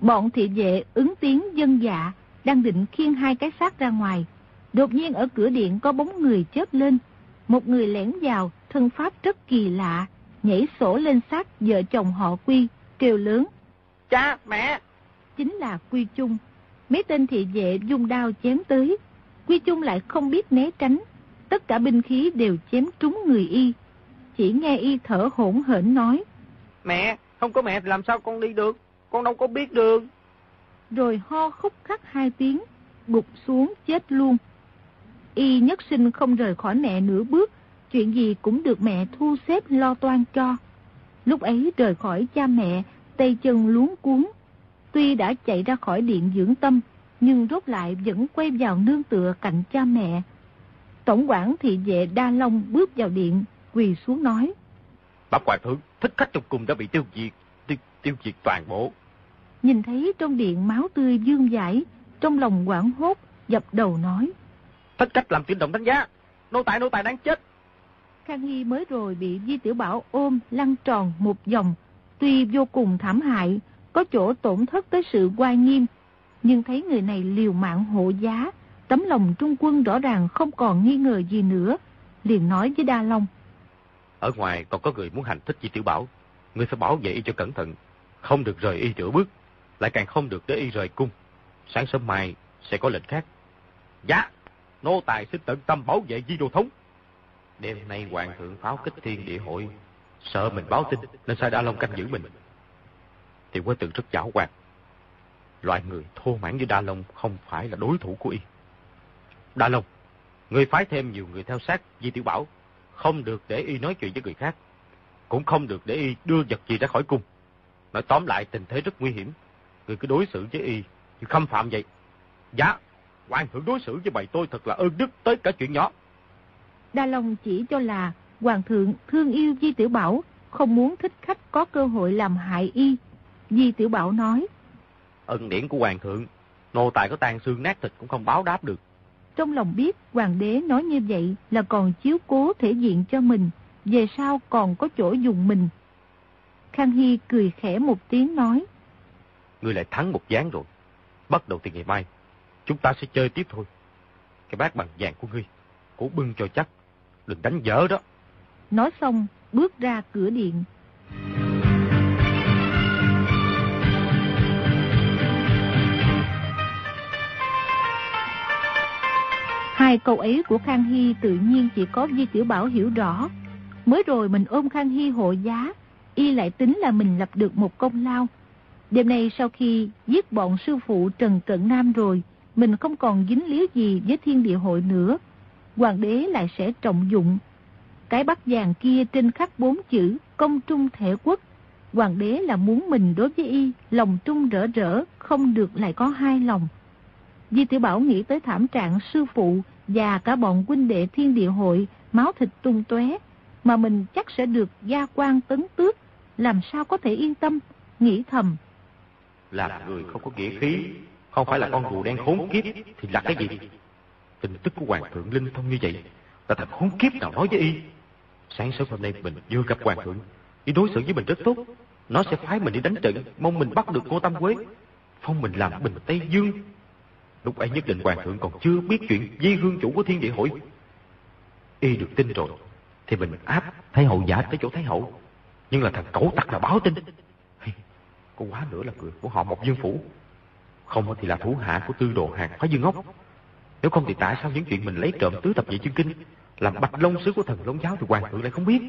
Bọn thị vệ ứng tiếng dân dạ, đang định khiêng hai cái xác ra ngoài. Đột nhiên ở cửa điện có bóng người chớp lên. Một người lẻn vào, thân pháp rất kỳ lạ, nhảy sổ lên xác vợ chồng họ Quy, kêu lớn. Cha, mẹ! Chính là Quy Trung. Mấy tên thị vệ dùng đao chém tới. Quy Trung lại không biết né tránh. Tất cả binh khí đều chém trúng người y. Chỉ nghe y thở hỗn hển nói. Mẹ, không có mẹ thì làm sao con đi được? Con đâu có biết đường. Rồi ho khúc khắc hai tiếng, gục xuống chết luôn. Y nhất sinh không rời khỏi mẹ nửa bước, chuyện gì cũng được mẹ thu xếp lo toan cho. Lúc ấy rời khỏi cha mẹ, tay chân luống cuốn. Tuy đã chạy ra khỏi điện dưỡng tâm, nhưng rốt lại vẫn quay vào nương tựa cạnh cha mẹ. Tổng quản thị vệ Đa Long bước vào điện, quỳ xuống nói. Bác Hoàng thượng, thích khách trong cung đã bị tiêu diệt, tiêu, diệt toàn bộ. Nhìn thấy trong điện máu tươi dương dãi, trong lòng quảng hốt, dập đầu nói. Thích cách làm chuyển động đánh giá, nô tài nô tài đang chết. Khang Hy mới rồi bị Di Tiểu Bảo ôm lăn tròn một vòng, tuy vô cùng thảm hại, có chỗ tổn thất tới sự oai nghiêm, nhưng thấy người này liều mạng hộ giá, tấm lòng trung quân rõ ràng không còn nghi ngờ gì nữa, liền nói với Đa Long. Ở ngoài còn có người muốn hành thích Di Tiểu Bảo, người phải bảo vệ y cho cẩn thận, không được rời y nửa bước lại càng không được để y rời cung. Sáng sớm mai sẽ có lệnh khác. Dạ, nô tài xin tận tâm bảo vệ di đô thống. Đêm nay hoàng thượng pháo kích thiên địa hội, sợ mình báo tin nên sai Đa Long canh giữ mình. Thì quá tự rất giảo hoạt. Loại người thô mãn như Đa Long không phải là đối thủ của y. Đa Long, người phái thêm nhiều người theo sát Di Tiểu Bảo, không được để y nói chuyện với người khác, cũng không được để y đưa vật gì ra khỏi cung. Nói tóm lại tình thế rất nguy hiểm, người cứ đối xử với y như khâm phạm vậy. Dạ, hoàng thượng đối xử với bầy tôi thật là ơn đức tới cả chuyện nhỏ. Đa Long chỉ cho là hoàng thượng thương yêu Di Tiểu Bảo, không muốn thích khách có cơ hội làm hại y. Di Tiểu Bảo nói. Ân điển của hoàng thượng, nô tài có tan xương nát thịt cũng không báo đáp được. Trong lòng biết hoàng đế nói như vậy là còn chiếu cố thể diện cho mình, về sau còn có chỗ dùng mình. Khang Hy cười khẽ một tiếng nói ngươi lại thắng một gián rồi. Bắt đầu từ ngày mai, chúng ta sẽ chơi tiếp thôi. Cái bát bằng vàng của ngươi, cố bưng cho chắc, đừng đánh dở đó. Nói xong, bước ra cửa điện. Hai câu ấy của Khang Hy tự nhiên chỉ có Di Tiểu Bảo hiểu rõ. Mới rồi mình ôm Khang Hy hộ giá, y lại tính là mình lập được một công lao, Đêm nay sau khi giết bọn sư phụ Trần Cận Nam rồi, mình không còn dính líu gì với thiên địa hội nữa. Hoàng đế lại sẽ trọng dụng. Cái bắt vàng kia trên khắc bốn chữ công trung thể quốc. Hoàng đế là muốn mình đối với y, lòng trung rỡ rỡ, không được lại có hai lòng. Di tiểu Bảo nghĩ tới thảm trạng sư phụ và cả bọn huynh đệ thiên địa hội, máu thịt tung tóe mà mình chắc sẽ được gia quan tấn tước, làm sao có thể yên tâm, nghĩ thầm là người không có nghĩa khí, không phải là con rùa đen khốn kiếp, thì là cái gì? Tin tức của Hoàng thượng linh thông như vậy, là thật khốn kiếp nào nói với y. Sáng sớm hôm nay mình vừa gặp Hoàng thượng, y đối xử với mình rất tốt. Nó sẽ phái mình đi đánh trận, mong mình bắt được cô Tâm Quế, phong mình làm bình Tây Dương. Lúc ấy nhất định Hoàng thượng còn chưa biết chuyện di hương chủ của thiên địa hội. Y được tin rồi, thì mình áp Thái hậu giả tới chỗ Thái hậu. Nhưng là thằng cẩu tặc là báo tin. Có quá nữa là người của họ một dương phủ. Không thì là thủ hạ của tư đồ hàng phá dương ốc. Nếu không thì tại sao những chuyện mình lấy trộm tứ tập về chương kinh Làm bạch long sứ của thần long giáo thì hoàng thượng lại không biết?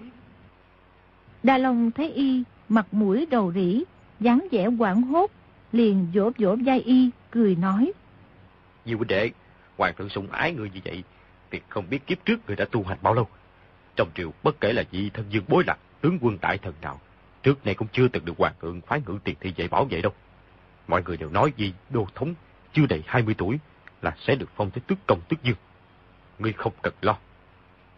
Đa Long thấy y Mặt mũi đầu rỉ dáng vẻ quảng hốt Liền vỗ vỗ vai y Cười nói. Diêu huynh đệ Hoàng thượng sủng ái người như vậy Thì không biết kiếp trước người đã tu hành bao lâu. Trong triều bất kể là gì thân dương bối lạc tướng quân đại thần nào, trước nay cũng chưa từng được hoàng thượng phái ngự tiền thị vệ bảo vệ đâu. Mọi người đều nói gì đô thống chưa đầy 20 tuổi là sẽ được phong tới tước công tước dương. Ngươi không cần lo.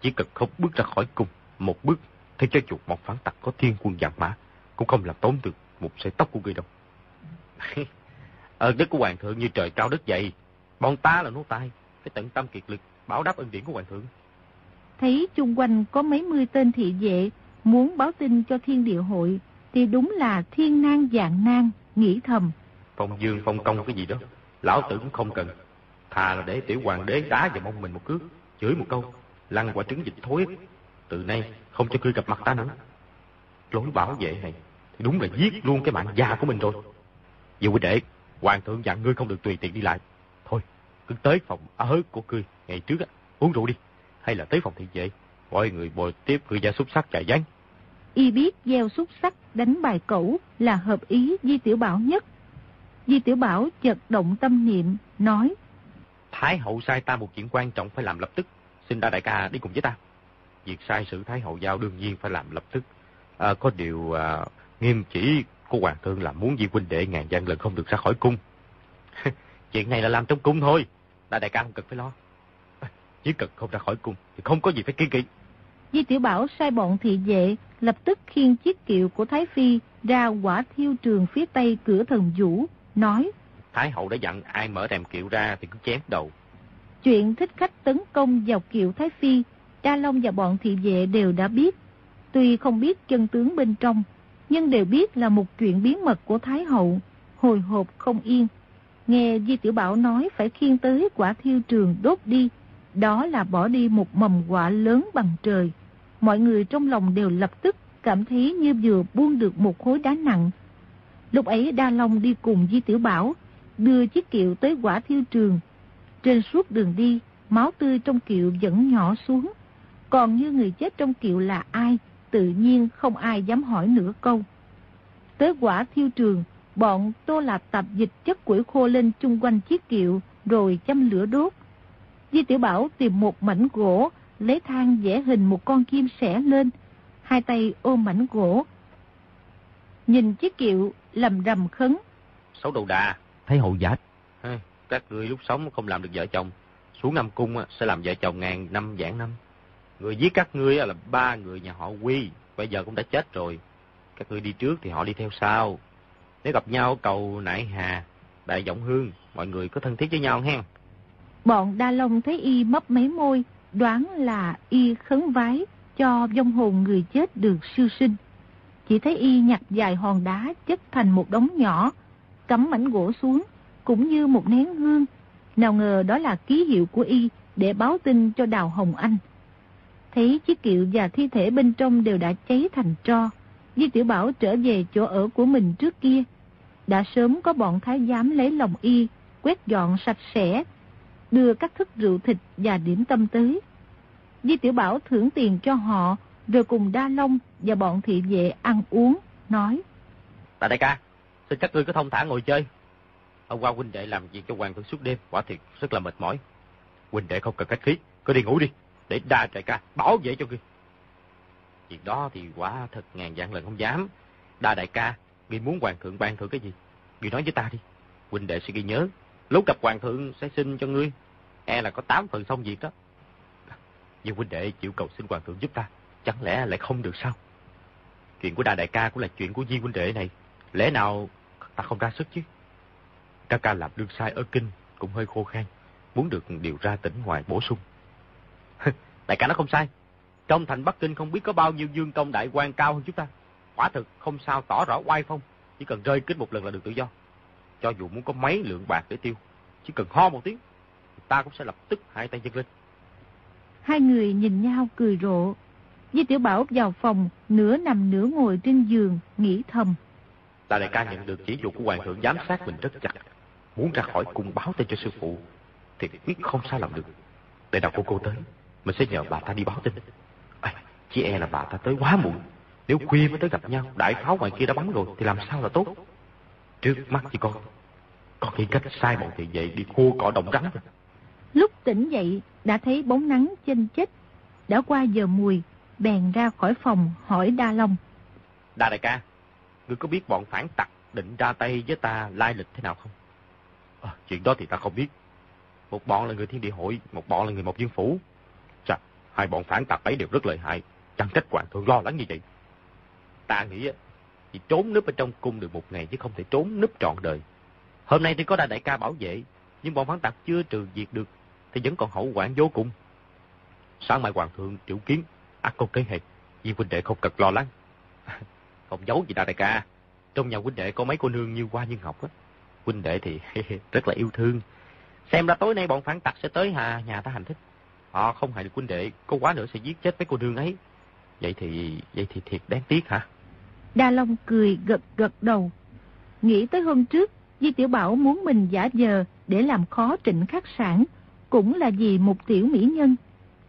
Chỉ cần không bước ra khỏi cung, một bước, thế cho dù một phản tặc có thiên quân vạn mã, cũng không làm tốn được một sợi tóc của ngươi đâu. Ơn đức của hoàng thượng như trời cao đất dày, bọn ta là nô tài, phải tận tâm kiệt lực, bảo đáp ân điển của hoàng thượng. Thấy chung quanh có mấy mươi tên thị vệ, muốn báo tin cho thiên địa hội, thì đúng là thiên nan dạng nan, nghĩ thầm. Phong dương phong công cái gì đó, lão tử cũng không cần. Thà là để tiểu hoàng đế đá vào mông mình một cước, chửi một câu, lăn quả trứng dịch thối. Từ nay không cho cư gặp mặt ta nữa. Lối bảo vệ này thì đúng là giết luôn cái mạng già của mình rồi. Dù đệ, hoàng thượng dặn ngươi không được tùy tiện đi lại. Thôi, cứ tới phòng ở của cư ngày trước á, uống rượu đi. Hay là tới phòng thị vệ, gọi người bồi tiếp người gia xúc sắc chạy gián. Y biết gieo xúc sắc đánh bài cẩu là hợp ý Di Tiểu Bảo nhất. Di Tiểu Bảo chợt động tâm niệm, nói. Thái hậu sai ta một chuyện quan trọng phải làm lập tức. Xin đa đại ca đi cùng với ta. Việc sai sự Thái hậu giao đương nhiên phải làm lập tức. À, có điều à, nghiêm chỉ của hoàng thượng là muốn di huynh đệ ngàn gian lần không được ra khỏi cung. chuyện này là làm trong cung thôi. Đa đại ca không cần phải lo. Chỉ cần không ra khỏi cung thì không có gì phải kiên kỵ. Di Tiểu Bảo sai bọn thị vệ lập tức khiêng chiếc kiệu của Thái Phi ra quả thiêu trường phía tây cửa thần vũ, nói Thái hậu đã dặn ai mở rèm kiệu ra thì cứ chém đầu. Chuyện thích khách tấn công vào kiệu Thái Phi, Đa Long và bọn thị vệ đều đã biết. Tuy không biết chân tướng bên trong, nhưng đều biết là một chuyện bí mật của Thái hậu, hồi hộp không yên. Nghe Di Tiểu Bảo nói phải khiêng tới quả thiêu trường đốt đi, đó là bỏ đi một mầm quả lớn bằng trời. Mọi người trong lòng đều lập tức cảm thấy như vừa buông được một khối đá nặng. Lúc ấy Đa Long đi cùng Di Tiểu Bảo, đưa chiếc kiệu tới quả thiêu trường. Trên suốt đường đi, máu tươi trong kiệu vẫn nhỏ xuống. Còn như người chết trong kiệu là ai, tự nhiên không ai dám hỏi nửa câu. Tới quả thiêu trường, bọn Tô Lạp tập dịch chất củi khô lên chung quanh chiếc kiệu, rồi châm lửa đốt. Di Tiểu Bảo tìm một mảnh gỗ, lấy than vẽ hình một con chim sẻ lên, hai tay ôm mảnh gỗ. Nhìn chiếc kiệu lầm rầm khấn. Xấu đầu đà, thấy hậu giả. Các người lúc sống không làm được vợ chồng, xuống năm cung sẽ làm vợ chồng ngàn năm giảng năm. Người giết các ngươi là ba người nhà họ Quy, bây giờ cũng đã chết rồi. Các ngươi đi trước thì họ đi theo sau. Nếu gặp nhau cầu nại hà, đại giọng hương, mọi người có thân thiết với nhau hen. Bọn Đa Long thấy y mấp mấy môi, đoán là y khấn vái cho vong hồn người chết được siêu sinh. Chỉ thấy y nhặt dài hòn đá chất thành một đống nhỏ, cắm mảnh gỗ xuống, cũng như một nén hương. Nào ngờ đó là ký hiệu của y để báo tin cho Đào Hồng Anh. Thấy chiếc kiệu và thi thể bên trong đều đã cháy thành tro. Di Tiểu Bảo trở về chỗ ở của mình trước kia. Đã sớm có bọn thái giám lấy lòng y, quét dọn sạch sẽ, đưa các thức rượu thịt và điểm tâm tới. Di Tiểu Bảo thưởng tiền cho họ, rồi cùng Đa Long và bọn thị vệ ăn uống, nói. Tại đại ca, xin các ngươi có thông thả ngồi chơi. Hôm qua huynh đệ làm việc cho hoàng thượng suốt đêm, quả thiệt rất là mệt mỏi. Huynh đệ không cần cách khí, cứ đi ngủ đi, để đa đại ca bảo vệ cho ngươi. Chuyện đó thì quả thật ngàn dạng lần không dám. Đa đại ca, ngươi muốn hoàng thượng ban thưởng cái gì? Ngươi nói với ta đi. Huynh đệ sẽ ghi nhớ, lúc gặp hoàng thượng sẽ xin cho ngươi. E là có tám phần xong việc đó. Nhưng huynh đệ chịu cầu xin hoàng thượng giúp ta, chẳng lẽ lại không được sao? Chuyện của đa đại ca cũng là chuyện của Di huynh đệ này. Lẽ nào ta không ra sức chứ? Ca ca làm đương sai ở kinh cũng hơi khô khan, muốn được điều ra tỉnh ngoài bổ sung. đại ca nó không sai. Trong thành Bắc Kinh không biết có bao nhiêu dương công đại quan cao hơn chúng ta. Quả thực không sao tỏ rõ oai phong, chỉ cần rơi kích một lần là được tự do. Cho dù muốn có mấy lượng bạc để tiêu, chỉ cần ho một tiếng, ta cũng sẽ lập tức hai tay giật lên. Hai người nhìn nhau cười rộ. Di Tiểu Bảo vào phòng, nửa nằm nửa ngồi trên giường, nghĩ thầm. Ta đại ca nhận được chỉ dụ của hoàng thượng giám sát mình rất chặt. Muốn ra khỏi cung báo tin cho sư phụ, thì biết không sao làm được. Để nào cô cô tới, mình sẽ nhờ bà ta đi báo tin. À, chỉ e là bà ta tới quá muộn. Nếu khuya mới tới gặp nhau, đại pháo ngoài kia đã bắn rồi, thì làm sao là tốt. Trước mắt chỉ con, con nghĩ cách sai bọn thị vệ đi khô cỏ đồng rắn rồi. Lúc tỉnh dậy, đã thấy bóng nắng chênh chết. Đã qua giờ mùi, bèn ra khỏi phòng hỏi Đa Long. Đa đại ca, ngươi có biết bọn phản tặc định ra tay với ta lai lịch thế nào không? À, chuyện đó thì ta không biết. Một bọn là người thiên địa hội, một bọn là người một dương phủ. Chà, hai bọn phản tặc ấy đều rất lợi hại. Chẳng trách hoàng thượng lo lắng như vậy. Ta nghĩ chỉ trốn núp ở trong cung được một ngày chứ không thể trốn núp trọn đời. Hôm nay thì có đại đại ca bảo vệ, nhưng bọn phản tặc chưa trừ diệt được thì vẫn còn hậu quản vô cùng. Sáng mai hoàng thượng triệu kiến, ác công kế hệ, vì huynh đệ không cần lo lắng. không giấu gì đại đại ca, trong nhà huynh đệ có mấy cô nương như Hoa Như Ngọc á. Huynh đệ thì rất là yêu thương. Xem ra tối nay bọn phản tặc sẽ tới hà nhà ta hành thích. Họ không hại được huynh đệ, có quá nữa sẽ giết chết mấy cô nương ấy. Vậy thì, vậy thì thiệt đáng tiếc hả? Đa Long cười gật gật đầu. Nghĩ tới hôm trước, Di Tiểu Bảo muốn mình giả giờ để làm khó trịnh khắc sản, cũng là vì một tiểu mỹ nhân.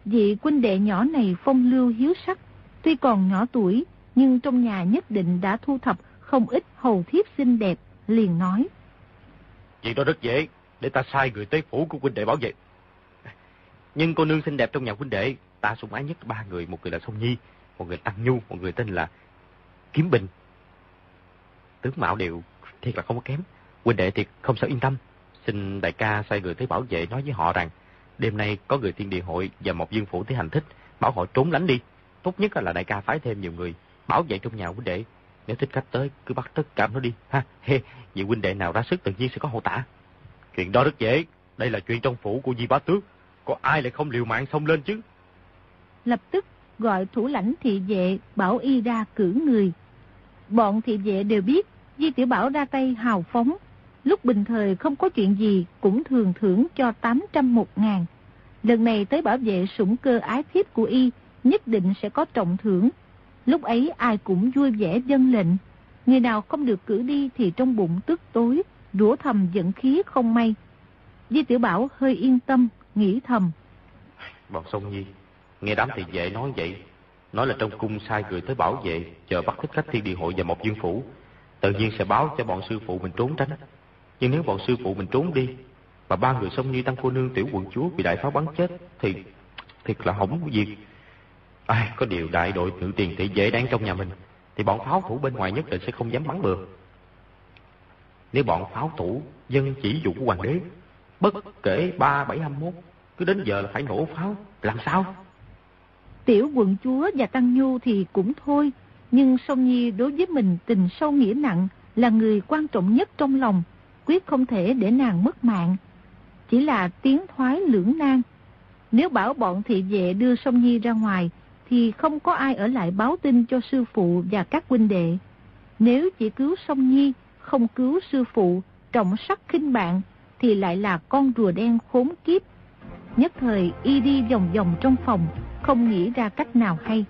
Vị quân đệ nhỏ này phong lưu hiếu sắc, tuy còn nhỏ tuổi, nhưng trong nhà nhất định đã thu thập không ít hầu thiếp xinh đẹp, liền nói. Chuyện đó rất dễ, để ta sai người tới phủ của huynh đệ bảo vệ. Nhưng cô nương xinh đẹp trong nhà huynh đệ, ta sủng ái nhất ba người, một người là Sông Nhi, một người Tăng Nhu, một người tên là Kiếm Bình. Tướng mạo đều thiệt là không có kém, huynh đệ thì không sao yên tâm. Xin đại ca sai người tới bảo vệ nói với họ rằng, đêm nay có người thiên địa hội và một dương phủ tới hành thích, bảo họ trốn lánh đi. Tốt nhất là đại ca phái thêm nhiều người, bảo vệ trong nhà huynh đệ. Nếu thích khách tới, cứ bắt tất cả nó đi, ha. He, vị huynh đệ nào ra sức tự nhiên sẽ có hậu tả. Chuyện đó rất dễ, đây là chuyện trong phủ của Di Bá Tước. Có ai lại không liều mạng xông lên chứ? Lập tức gọi thủ lãnh thị vệ bảo y ra cử người. Bọn thị vệ đều biết Di Tiểu Bảo ra tay hào phóng. Lúc bình thời không có chuyện gì cũng thường thưởng cho 800 một ngàn. Lần này tới bảo vệ sủng cơ ái thiếp của y nhất định sẽ có trọng thưởng. Lúc ấy ai cũng vui vẻ dân lệnh. Người nào không được cử đi thì trong bụng tức tối, rủa thầm giận khí không may. Di Tiểu Bảo hơi yên tâm, nghĩ thầm. Bọn sông nhi, nghe đám thị vệ nói vậy. Nói là trong cung sai người tới bảo vệ, chờ bắt thích khách thiên địa hội và một dương phủ. Tự nhiên sẽ báo cho bọn sư phụ mình trốn tránh. Nhưng nếu bọn sư phụ mình trốn đi, mà ba người sông nhi tăng cô nương tiểu quận chúa bị đại pháo bắn chết, thì thiệt là hỏng việc. Ai, có điều đại đội nữ tiền thị dễ đáng trong nhà mình, thì bọn pháo thủ bên ngoài nhất định sẽ không dám bắn bừa. Nếu bọn pháo thủ dân chỉ dụ của hoàng đế, bất kể ba bảy hăm mốt, cứ đến giờ là phải nổ pháo, làm sao? Tiểu quận chúa và Tăng Nhu thì cũng thôi, nhưng sông Nhi đối với mình tình sâu nghĩa nặng là người quan trọng nhất trong lòng, quyết không thể để nàng mất mạng. Chỉ là tiếng thoái lưỡng nan. Nếu bảo bọn thị vệ đưa Song Nhi ra ngoài, thì không có ai ở lại báo tin cho sư phụ và các huynh đệ. Nếu chỉ cứu Song Nhi, không cứu sư phụ, trọng sắc khinh bạn, thì lại là con rùa đen khốn kiếp. Nhất thời y đi vòng vòng trong phòng, không nghĩ ra cách nào hay.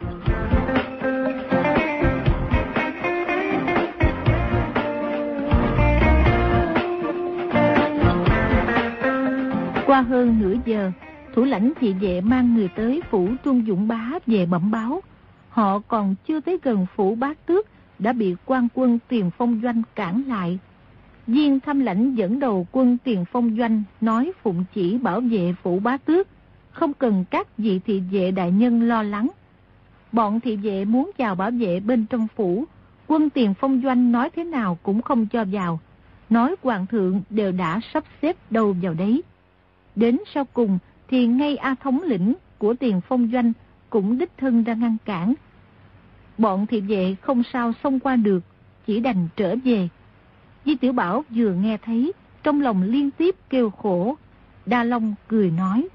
Qua hơn nửa giờ, thủ lãnh thị vệ mang người tới phủ Trung Dũng Bá về bẩm báo. Họ còn chưa tới gần phủ bá tước, đã bị quan quân tiền phong doanh cản lại. Viên thăm lãnh dẫn đầu quân tiền phong doanh nói phụng chỉ bảo vệ phủ bá tước, không cần các vị thị vệ đại nhân lo lắng. Bọn thị vệ muốn vào bảo vệ bên trong phủ, quân tiền phong doanh nói thế nào cũng không cho vào. Nói hoàng thượng đều đã sắp xếp đâu vào đấy. Đến sau cùng thì ngay A thống lĩnh của tiền phong doanh cũng đích thân ra ngăn cản. Bọn thị vệ không sao xông qua được, chỉ đành trở về. Di Tiểu Bảo vừa nghe thấy, trong lòng liên tiếp kêu khổ. Đa Long cười nói.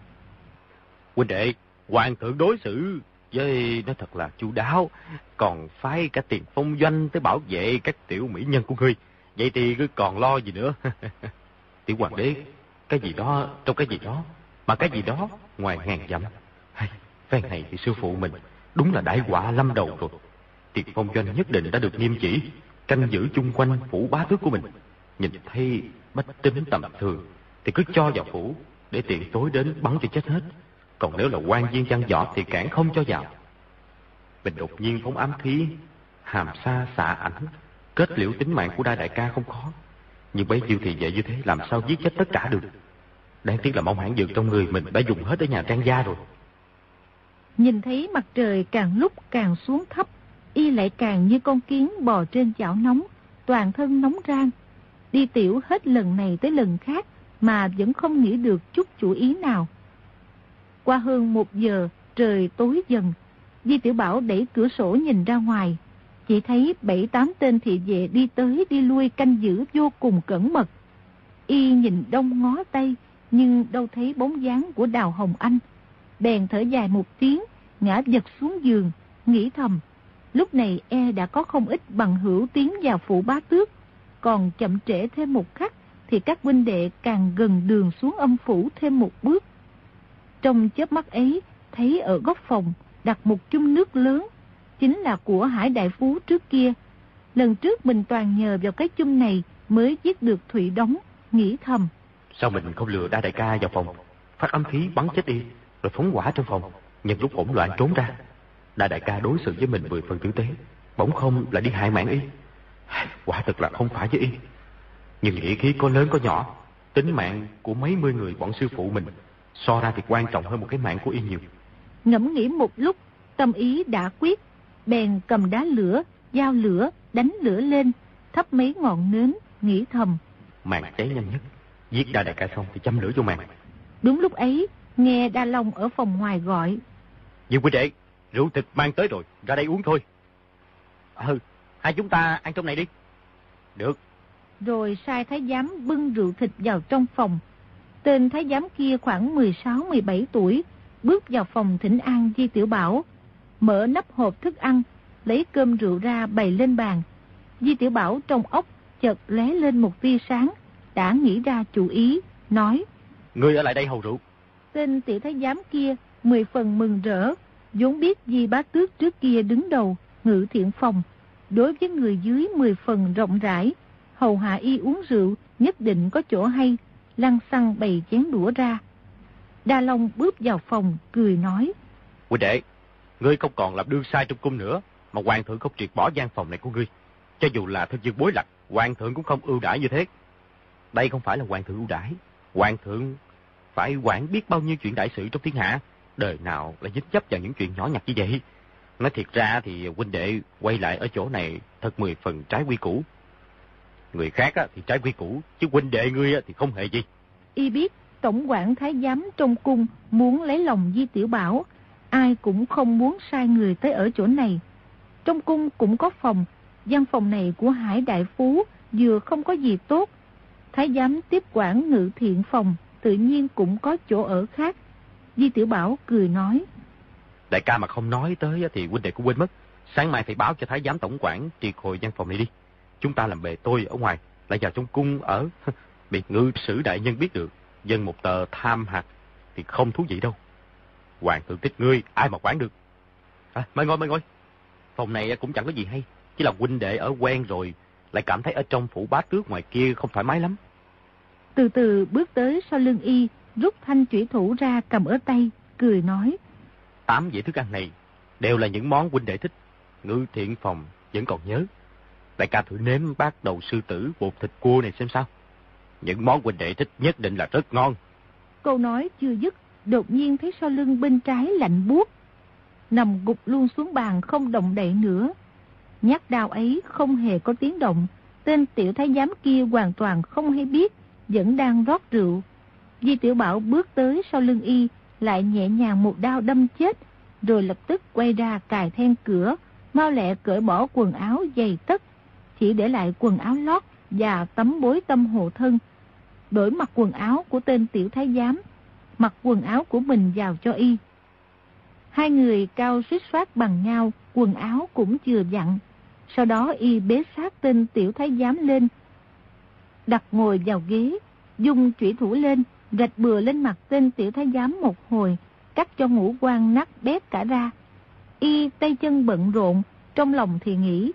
Huynh đệ, hoàng thượng đối xử với nó thật là chu đáo, còn phái cả tiền phong doanh tới bảo vệ các tiểu mỹ nhân của ngươi. Vậy thì cứ còn lo gì nữa. tiểu hoàng đế, cái gì đó, trong cái gì đó, mà cái gì đó ngoài ngàn dặm. Hay, phen này thì sư phụ mình đúng là đại quả lâm đầu rồi. tiệc phong doanh nhất định đã được nghiêm chỉ, canh giữ chung quanh phủ bá tước của mình. Nhìn thấy bách tính tầm thường thì cứ cho vào phủ để tiện tối đến bắn cho chết hết. Còn nếu là quan viên chăn võ thì cản không cho vào. Mình đột nhiên phóng ám khí, hàm xa xạ ảnh, kết liễu tính mạng của đa đại ca không khó. Nhưng bấy nhiêu thì vậy như thế làm sao giết chết tất cả được. Đáng tiếc là mong hãng dược trong người mình đã dùng hết ở nhà trang gia rồi. Nhìn thấy mặt trời càng lúc càng xuống thấp, y lại càng như con kiến bò trên chảo nóng, toàn thân nóng rang. Đi tiểu hết lần này tới lần khác mà vẫn không nghĩ được chút chủ ý nào. Qua hơn một giờ, trời tối dần. Di Tiểu Bảo đẩy cửa sổ nhìn ra ngoài. Chỉ thấy bảy tám tên thị vệ đi tới đi lui canh giữ vô cùng cẩn mật. Y nhìn đông ngó tây, nhưng đâu thấy bóng dáng của Đào Hồng Anh. Bèn thở dài một tiếng, ngã giật xuống giường, nghĩ thầm. Lúc này e đã có không ít bằng hữu tiến vào phủ bá tước. Còn chậm trễ thêm một khắc thì các huynh đệ càng gần đường xuống âm phủ thêm một bước. Trong chớp mắt ấy, thấy ở góc phòng đặt một chung nước lớn, chính là của Hải Đại Phú trước kia. Lần trước mình toàn nhờ vào cái chung này mới giết được Thủy Đống, nghĩ thầm. Sao mình không lừa đa đại ca vào phòng, phát âm khí bắn chết đi, rồi phóng hỏa trong phòng, nhân lúc hỗn loạn trốn ra. Đa đại ca đối xử với mình mười phần tử tế, bỗng không là đi hại mạng y. Quả thật là không phải với y. Nhưng nghĩa khí có lớn có nhỏ, tính mạng của mấy mươi người bọn sư phụ mình so ra thì quan trọng hơn một cái mạng của y nhiều. Ngẫm nghĩ một lúc, tâm ý đã quyết, bèn cầm đá lửa, dao lửa, đánh lửa lên, thắp mấy ngọn nến, nghĩ thầm. Mạng cháy nhanh nhất, giết đa đại ca xong thì châm lửa vô mạng. Đúng lúc ấy, nghe Đa Long ở phòng ngoài gọi. Dương quý đệ, rượu thịt mang tới rồi, ra đây uống thôi. Ừ, hai chúng ta ăn trong này đi. Được. Rồi sai thái giám bưng rượu thịt vào trong phòng. Tên thái giám kia khoảng 16-17 tuổi, bước vào phòng thỉnh an Di Tiểu Bảo, mở nắp hộp thức ăn, lấy cơm rượu ra bày lên bàn. Di Tiểu Bảo trong ốc chợt lé lên một tia sáng, đã nghĩ ra chủ ý, nói. Ngươi ở lại đây hầu rượu. Tên tiểu thái giám kia, mười phần mừng rỡ, vốn biết Di Bá Tước trước kia đứng đầu, ngự thiện phòng. Đối với người dưới mười phần rộng rãi, hầu hạ y uống rượu nhất định có chỗ hay, lăng xăng bày chén đũa ra. Đa Long bước vào phòng, cười nói. Quý đệ, ngươi không còn làm đương sai trong cung nữa, mà hoàng thượng không triệt bỏ gian phòng này của ngươi. Cho dù là thân dương bối lạc, hoàng thượng cũng không ưu đãi như thế. Đây không phải là hoàng thượng ưu đãi, hoàng thượng phải quản biết bao nhiêu chuyện đại sự trong thiên hạ, đời nào lại dính chấp vào những chuyện nhỏ nhặt như vậy. Nói thiệt ra thì huynh đệ quay lại ở chỗ này thật mười phần trái quy củ. Người khác thì trái quy củ, chứ huynh đệ ngươi thì không hề gì. Y biết tổng quản thái giám trong cung muốn lấy lòng Di Tiểu Bảo, ai cũng không muốn sai người tới ở chỗ này. Trong cung cũng có phòng, gian phòng này của Hải Đại Phú vừa không có gì tốt. Thái giám tiếp quản ngự thiện phòng, tự nhiên cũng có chỗ ở khác. Di Tiểu Bảo cười nói. Đại ca mà không nói tới thì huynh đệ cũng quên mất. Sáng mai phải báo cho Thái giám tổng quản triệt hồi gian phòng này đi. Chúng ta làm bề tôi ở ngoài, lại vào trong cung ở. Bị ngư sử đại nhân biết được, dân một tờ tham hạt thì không thú vị đâu. Hoàng thượng thích ngươi, ai mà quản được. À, mời ngồi, mời ngồi. Phòng này cũng chẳng có gì hay, chỉ là huynh đệ ở quen rồi, lại cảm thấy ở trong phủ bát tước ngoài kia không thoải mái lắm. Từ từ bước tới sau lưng y, rút thanh chủy thủ ra cầm ở tay, cười nói. Tám dĩa thức ăn này đều là những món huynh đệ thích. Ngư thiện phòng vẫn còn nhớ. Đại ca thử nếm bát đầu sư tử bột thịt cua này xem sao. Những món huynh đệ thích nhất định là rất ngon. Câu nói chưa dứt, đột nhiên thấy sau lưng bên trái lạnh buốt. Nằm gục luôn xuống bàn không động đậy nữa. Nhát đao ấy không hề có tiếng động. Tên tiểu thái giám kia hoàn toàn không hay biết, vẫn đang rót rượu. Di tiểu bảo bước tới sau lưng y, lại nhẹ nhàng một đao đâm chết, rồi lập tức quay ra cài then cửa, mau lẹ cởi bỏ quần áo dày tất, chỉ để lại quần áo lót và tấm bối tâm hộ thân. Đổi mặc quần áo của tên tiểu thái giám, mặc quần áo của mình vào cho y. Hai người cao xích soát bằng nhau, quần áo cũng chưa dặn. Sau đó y bế sát tên tiểu thái giám lên, đặt ngồi vào ghế, dùng chủy thủ lên, gạch bừa lên mặt tên tiểu thái giám một hồi, cắt cho ngũ quan nát bét cả ra. Y tay chân bận rộn, trong lòng thì nghĩ.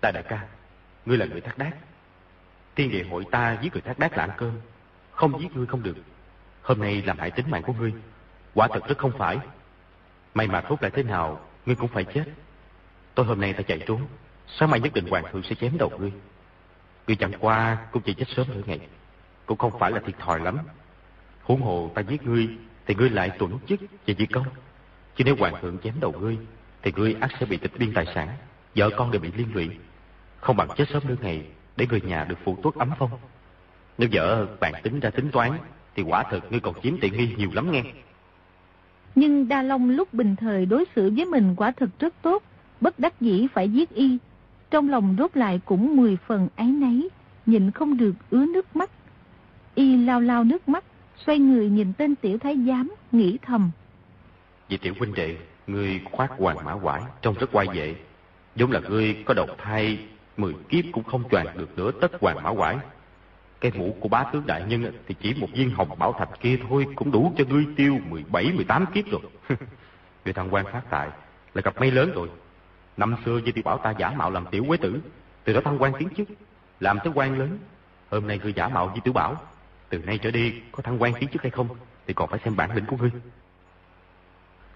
Ta đại ca, ngươi là người thác đác. Thiên địa hội ta giết người thác đác là ăn cơm. Không giết ngươi không được. Hôm nay làm hại tính mạng của ngươi. Quả thật rất không phải. May mà thốt lại thế nào, ngươi cũng phải chết. Tôi hôm nay ta chạy trốn. Sáng mai nhất định hoàng thượng sẽ chém đầu ngươi. Ngươi chẳng qua cũng chỉ chết sớm nửa ngày. Cũng không phải là thiệt thòi lắm. Huống hồ ta giết ngươi, thì ngươi lại tuẩn chức và di công. Chứ nếu hoàng thượng chém đầu ngươi, thì ngươi ắt sẽ bị tịch biên tài sản, vợ con đều bị liên lụy. Không bằng chết sớm nửa ngày, để người nhà được phụ tuất ấm phong. Nếu vợ bạn tính ra tính toán, thì quả thực ngươi còn chiếm tiện nghi nhiều lắm nghe. Nhưng Đa Long lúc bình thời đối xử với mình quả thực rất tốt, bất đắc dĩ phải giết y. Trong lòng rốt lại cũng mười phần áy náy, nhìn không được ứa nước mắt. Y lao lao nước mắt, xoay người nhìn tên tiểu thái giám, nghĩ thầm. Vì tiểu huynh đệ, ngươi khoác hoàng mã quải, trông rất quay vệ. Giống là ngươi có độc thai, mười kiếp cũng không choàng được nửa tất hoàng mã quải. Cái mũ của bá tướng đại nhân thì chỉ một viên hồng bảo thạch kia thôi cũng đủ cho ngươi tiêu 17, 18 kiếp rồi. người thằng quan phát tại là gặp may lớn rồi. Năm xưa Di Tiểu Bảo ta giả mạo làm tiểu quế tử, từ đó thăng quan tiến chức, làm tới quan lớn. Hôm nay ngươi giả mạo Di Tiểu Bảo, từ nay trở đi có thăng quan tiến chức hay không thì còn phải xem bản lĩnh của ngươi.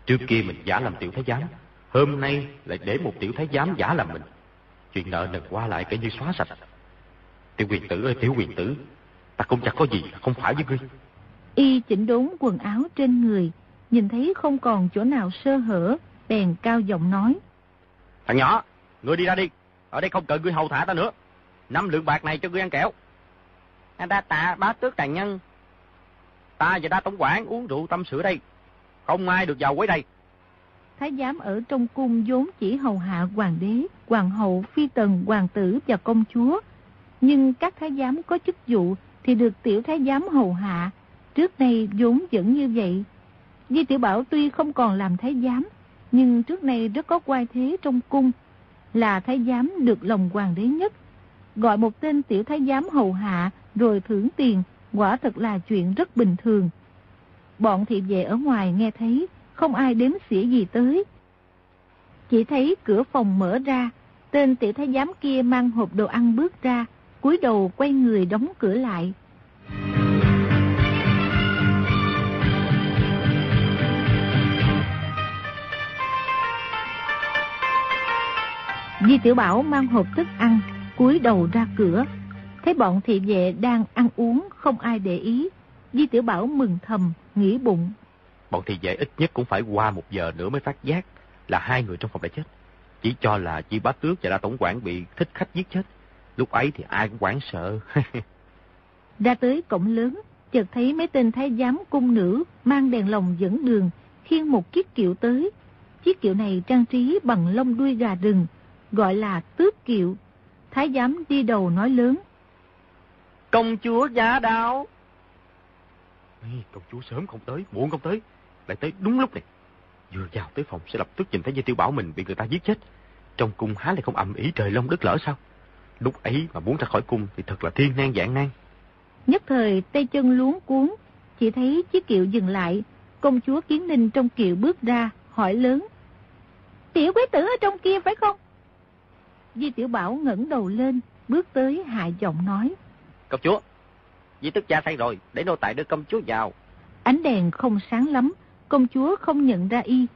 Trước kia mình giả làm tiểu thái giám, hôm nay lại để một tiểu thái giám giả làm mình. Chuyện nợ nần qua lại kể như xóa sạch. Tiểu quyền tử ơi tiểu quyền tử, ta cũng chẳng có gì không phải với ngươi. Y chỉnh đốn quần áo trên người, nhìn thấy không còn chỗ nào sơ hở, bèn cao giọng nói. Thằng nhỏ, ngươi đi ra đi, ở đây không cần ngươi hầu thả ta nữa. Năm lượng bạc này cho ngươi ăn kẹo. Anh ta tạ bá tước đại nhân. Ta và đa tổng quản uống rượu tâm sự đây. Không ai được vào quấy đây. Thái giám ở trong cung vốn chỉ hầu hạ hoàng đế, hoàng hậu, phi tần, hoàng tử và công chúa. Nhưng các thái giám có chức vụ thì được tiểu thái giám hầu hạ. Trước nay vốn vẫn như vậy. Di tiểu Bảo tuy không còn làm thái giám, nhưng trước nay rất có quan thế trong cung. Là thái giám được lòng hoàng đế nhất. Gọi một tên tiểu thái giám hầu hạ rồi thưởng tiền, quả thật là chuyện rất bình thường. Bọn thị vệ ở ngoài nghe thấy, không ai đếm xỉa gì tới. Chỉ thấy cửa phòng mở ra, tên tiểu thái giám kia mang hộp đồ ăn bước ra, cúi đầu quay người đóng cửa lại. Di Tiểu Bảo mang hộp thức ăn, cúi đầu ra cửa. Thấy bọn thị vệ đang ăn uống, không ai để ý. Di Tiểu Bảo mừng thầm, nghĩ bụng. Bọn thị vệ ít nhất cũng phải qua một giờ nữa mới phát giác là hai người trong phòng đã chết. Chỉ cho là chi bá tước và đa tổng quản bị thích khách giết chết. Lúc ấy thì ai cũng quảng sợ. ra tới cổng lớn, chợt thấy mấy tên thái giám cung nữ mang đèn lồng dẫn đường, khiêng một chiếc kiệu tới. Chiếc kiệu này trang trí bằng lông đuôi gà rừng, gọi là tước kiệu. Thái giám đi đầu nói lớn. Công chúa giả đạo. công chúa sớm không tới, muộn không tới, lại tới đúng lúc này. Vừa vào tới phòng sẽ lập tức nhìn thấy Di Tiêu Bảo mình bị người ta giết chết. Trong cung há lại không ầm ĩ trời long đất lỡ sao? Lúc ấy mà muốn ra khỏi cung thì thật là thiên nan dạng nan. Nhất thời tay chân luống cuốn, chỉ thấy chiếc kiệu dừng lại, công chúa Kiến Ninh trong kiệu bước ra, hỏi lớn. Tiểu quế tử ở trong kia phải không? Di Tiểu Bảo ngẩng đầu lên, bước tới hạ giọng nói. Công chúa, Di tức cha say rồi, để nô tài đưa công chúa vào. Ánh đèn không sáng lắm, công chúa không nhận ra y.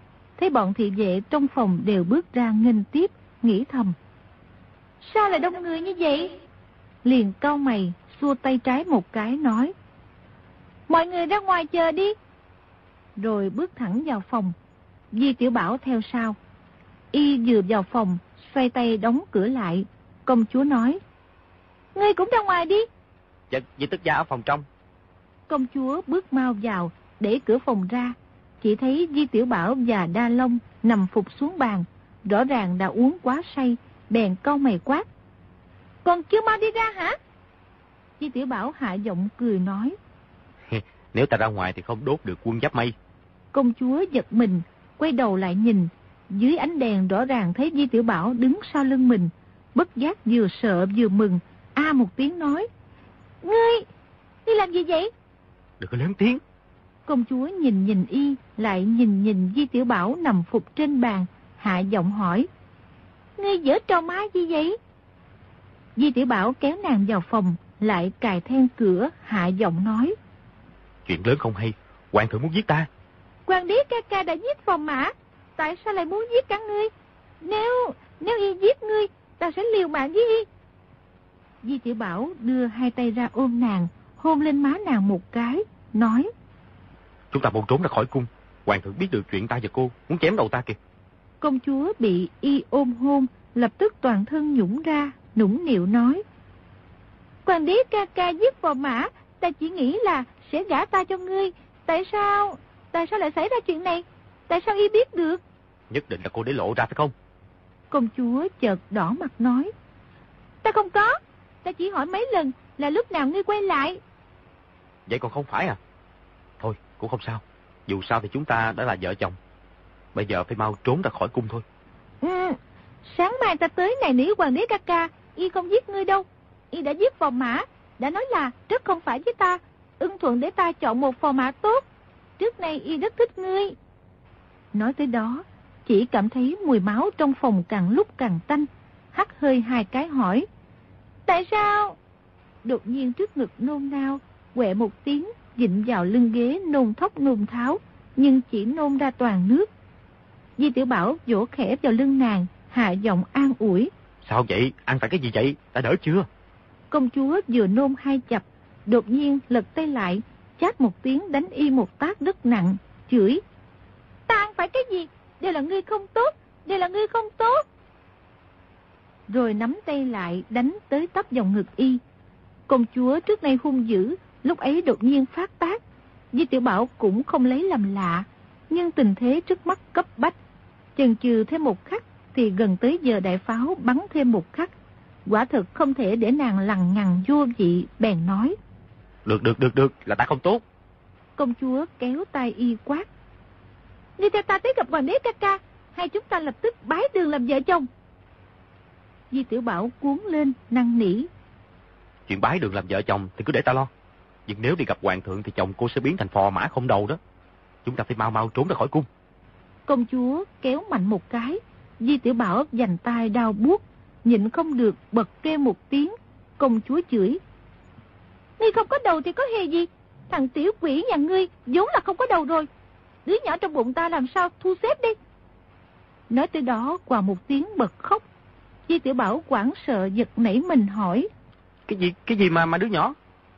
Thấy bọn thị vệ trong phòng đều bước ra nghênh tiếp, nghĩ thầm. Sao lại đông người như vậy? Liền cau mày, xua tay trái một cái nói. Mọi người ra ngoài chờ đi. Rồi bước thẳng vào phòng. Di Tiểu Bảo theo sau. Y vừa vào phòng, xoay tay đóng cửa lại. Công chúa nói. Ngươi cũng ra ngoài đi. Dạ, Di tức gia ở phòng trong. Công chúa bước mau vào, để cửa phòng ra. Chỉ thấy Di Tiểu Bảo và Đa Long nằm phục xuống bàn. Rõ ràng đã uống quá say, bèn câu mày quát. Còn chưa mau đi ra hả? Di Tiểu Bảo hạ giọng cười nói. Nếu ta ra ngoài thì không đốt được quân giáp mây. Công chúa giật mình, quay đầu lại nhìn. Dưới ánh đèn rõ ràng thấy Di Tiểu Bảo đứng sau lưng mình. Bất giác vừa sợ vừa mừng. A một tiếng nói. Ngươi, đi làm gì vậy? Đừng có lớn tiếng. Công chúa nhìn nhìn y, lại nhìn nhìn Di Tiểu Bảo nằm phục trên bàn, hạ giọng hỏi. Ngươi dở trò má gì vậy? Di Tiểu Bảo kéo nàng vào phòng, lại cài then cửa, hạ giọng nói. Chuyện lớn không hay, hoàng thượng muốn giết ta. Hoàng đế ca ca đã giết phòng mã, tại sao lại muốn giết cả ngươi? Nếu, nếu y giết ngươi, ta sẽ liều mạng với y. Di Tiểu Bảo đưa hai tay ra ôm nàng, hôn lên má nàng một cái, nói. Chúng ta buồn trốn ra khỏi cung, Hoàng thượng biết được chuyện ta và cô, muốn chém đầu ta kìa. Công chúa bị y ôm hôn, lập tức toàn thân nhũng ra, nũng nịu nói. Hoàng đế ca ca giết vào mã, ta chỉ nghĩ là sẽ gả ta cho ngươi. Tại sao, tại sao lại xảy ra chuyện này? Tại sao y biết được? Nhất định là cô để lộ ra phải không? Công chúa chợt đỏ mặt nói. Ta không có, ta chỉ hỏi mấy lần là lúc nào ngươi quay lại. Vậy còn không phải à? Thôi, cũng không sao. Dù sao thì chúng ta đã là vợ chồng. Bây giờ phải mau trốn ra khỏi cung thôi. Ừ, sáng mai ta tới này nỉ hoàng đế ca ca, y không giết ngươi đâu. Y đã giết phò mã, đã nói là rất không phải với ta, ưng thuận để ta chọn một phò mã tốt. Trước nay y rất thích ngươi. Nói tới đó, chỉ cảm thấy mùi máu trong phòng càng lúc càng tanh, hắt hơi hai cái hỏi. Tại sao? Đột nhiên trước ngực nôn nao, quẹ một tiếng, dịnh vào lưng ghế nôn thốc nôn tháo, nhưng chỉ nôn ra toàn nước. Di Tiểu Bảo vỗ khẽ vào lưng nàng, hạ giọng an ủi. Sao vậy? Ăn phải cái gì vậy? Đã đỡ chưa? Công chúa vừa nôn hai chập, đột nhiên lật tay lại, chát một tiếng đánh y một tác rất nặng, chửi. Ta ăn phải cái gì? Đều là ngươi không tốt, đều là ngươi không tốt. Rồi nắm tay lại đánh tới tấp dòng ngực y. Công chúa trước nay hung dữ, lúc ấy đột nhiên phát tác. Di Tiểu Bảo cũng không lấy làm lạ, nhưng tình thế trước mắt cấp bách. Chần chừ thêm một khắc thì gần tới giờ đại pháo bắn thêm một khắc. Quả thực không thể để nàng lằng nhằng vô vị, bèn nói. Được, được, được, được, là ta không tốt. Công chúa kéo tay y quát. Đi theo ta tới gặp hoàng đế ca ca, hay chúng ta lập tức bái đường làm vợ chồng. Di Tiểu Bảo cuốn lên, năn nỉ. Chuyện bái đường làm vợ chồng thì cứ để ta lo. Nhưng nếu đi gặp hoàng thượng thì chồng cô sẽ biến thành phò mã không đầu đó. Chúng ta phải mau mau trốn ra khỏi cung. Công chúa kéo mạnh một cái. Di Tiểu Bảo dành tay đau buốt, nhịn không được bật kêu một tiếng. Công chúa chửi. Ngươi không có đầu thì có hề gì. Thằng tiểu quỷ nhà ngươi vốn là không có đầu rồi. Đứa nhỏ trong bụng ta làm sao thu xếp đi. Nói tới đó qua một tiếng bật khóc. Di Tiểu Bảo quảng sợ giật nảy mình hỏi. Cái gì, cái gì mà mà đứa nhỏ?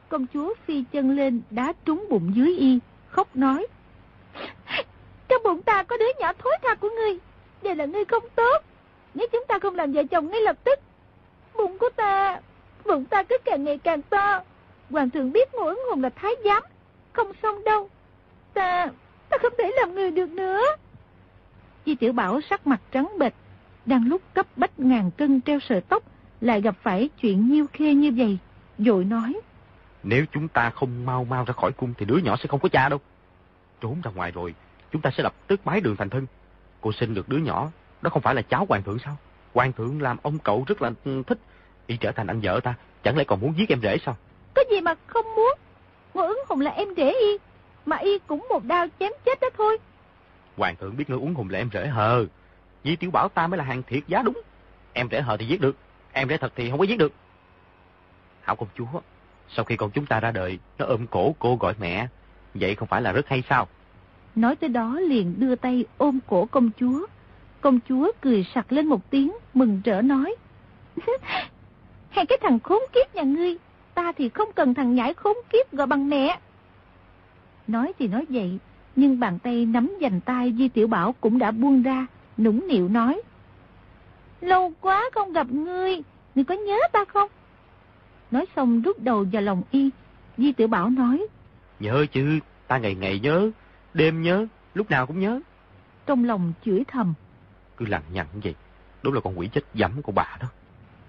Công chúa phi chân lên đá trúng bụng dưới y, khóc nói. Bụng ta có đứa nhỏ thối tha của ngươi, đây là ngươi không tốt. Nếu chúng ta không làm vợ chồng ngay lập tức, bụng của ta, bụng ta cứ càng ngày càng to. Hoàng thượng biết ngũ ứng hùng là thái giám, không xong đâu. Ta, ta không thể làm người được nữa. Di tiểu bảo sắc mặt trắng bệch, đang lúc cấp bách ngàn cân treo sợi tóc, lại gặp phải chuyện nhiêu khê như vậy, dội nói. Nếu chúng ta không mau mau ra khỏi cung thì đứa nhỏ sẽ không có cha đâu. Trốn ra ngoài rồi, chúng ta sẽ lập tức bái đường thành thân. Cô sinh được đứa nhỏ, đó không phải là cháu hoàng thượng sao? Hoàng thượng làm ông cậu rất là thích, y trở thành anh vợ ta, chẳng lẽ còn muốn giết em rể sao? Có gì mà không muốn? Ngô ứng hùng là em rể y, mà y cũng một đao chém chết đó thôi. Hoàng thượng biết ngư uống hùng là em rể hờ. Di tiểu bảo ta mới là hàng thiệt giá đúng. Em rể hờ thì giết được, em rể thật thì không có giết được. Hảo công chúa, sau khi con chúng ta ra đời, nó ôm cổ cô gọi mẹ. Vậy không phải là rất hay sao? Nói tới đó liền đưa tay ôm cổ công chúa. Công chúa cười sặc lên một tiếng, mừng rỡ nói. Hay cái thằng khốn kiếp nhà ngươi, ta thì không cần thằng nhãi khốn kiếp gọi bằng mẹ. Nói thì nói vậy, nhưng bàn tay nắm dành tay Di Tiểu Bảo cũng đã buông ra, nũng nịu nói. Lâu quá không gặp ngươi, ngươi có nhớ ta không? Nói xong rút đầu vào lòng y, Di Tiểu Bảo nói. Nhớ chứ, ta ngày ngày nhớ, đêm nhớ, lúc nào cũng nhớ. Trong lòng chửi thầm. Cứ lằng nhằng vậy, đúng là con quỷ chết dẫm của bà đó.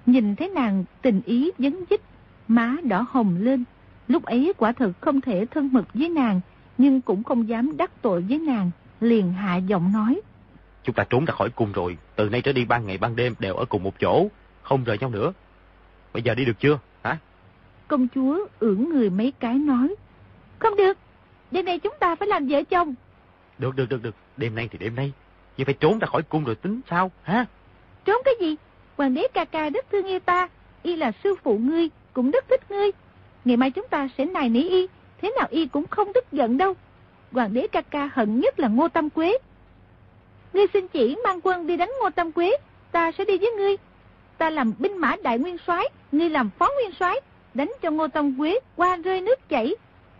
Nhìn thấy nàng tình ý dấn dích, má đỏ hồng lên. Lúc ấy quả thực không thể thân mật với nàng, nhưng cũng không dám đắc tội với nàng, liền hạ giọng nói. Chúng ta trốn ra khỏi cung rồi, từ nay trở đi ban ngày ban đêm đều ở cùng một chỗ, không rời nhau nữa. Bây giờ đi được chưa, hả? Công chúa ưỡn người mấy cái nói. Không được, đêm nay chúng ta phải làm vợ chồng. Được, được, được, được, đêm nay thì đêm nay. Nhưng phải trốn ra khỏi cung rồi tính sao, hả? Trốn cái gì? Hoàng đế ca ca rất thương yêu ta, y là sư phụ ngươi, cũng rất thích ngươi. Ngày mai chúng ta sẽ nài nỉ y, thế nào y cũng không tức giận đâu. Hoàng đế ca ca hận nhất là Ngô Tâm Quế. Ngươi xin chỉ mang quân đi đánh Ngô Tâm Quế, ta sẽ đi với ngươi. Ta làm binh mã đại nguyên soái, ngươi làm phó nguyên soái, đánh cho Ngô Tâm Quế qua rơi nước chảy.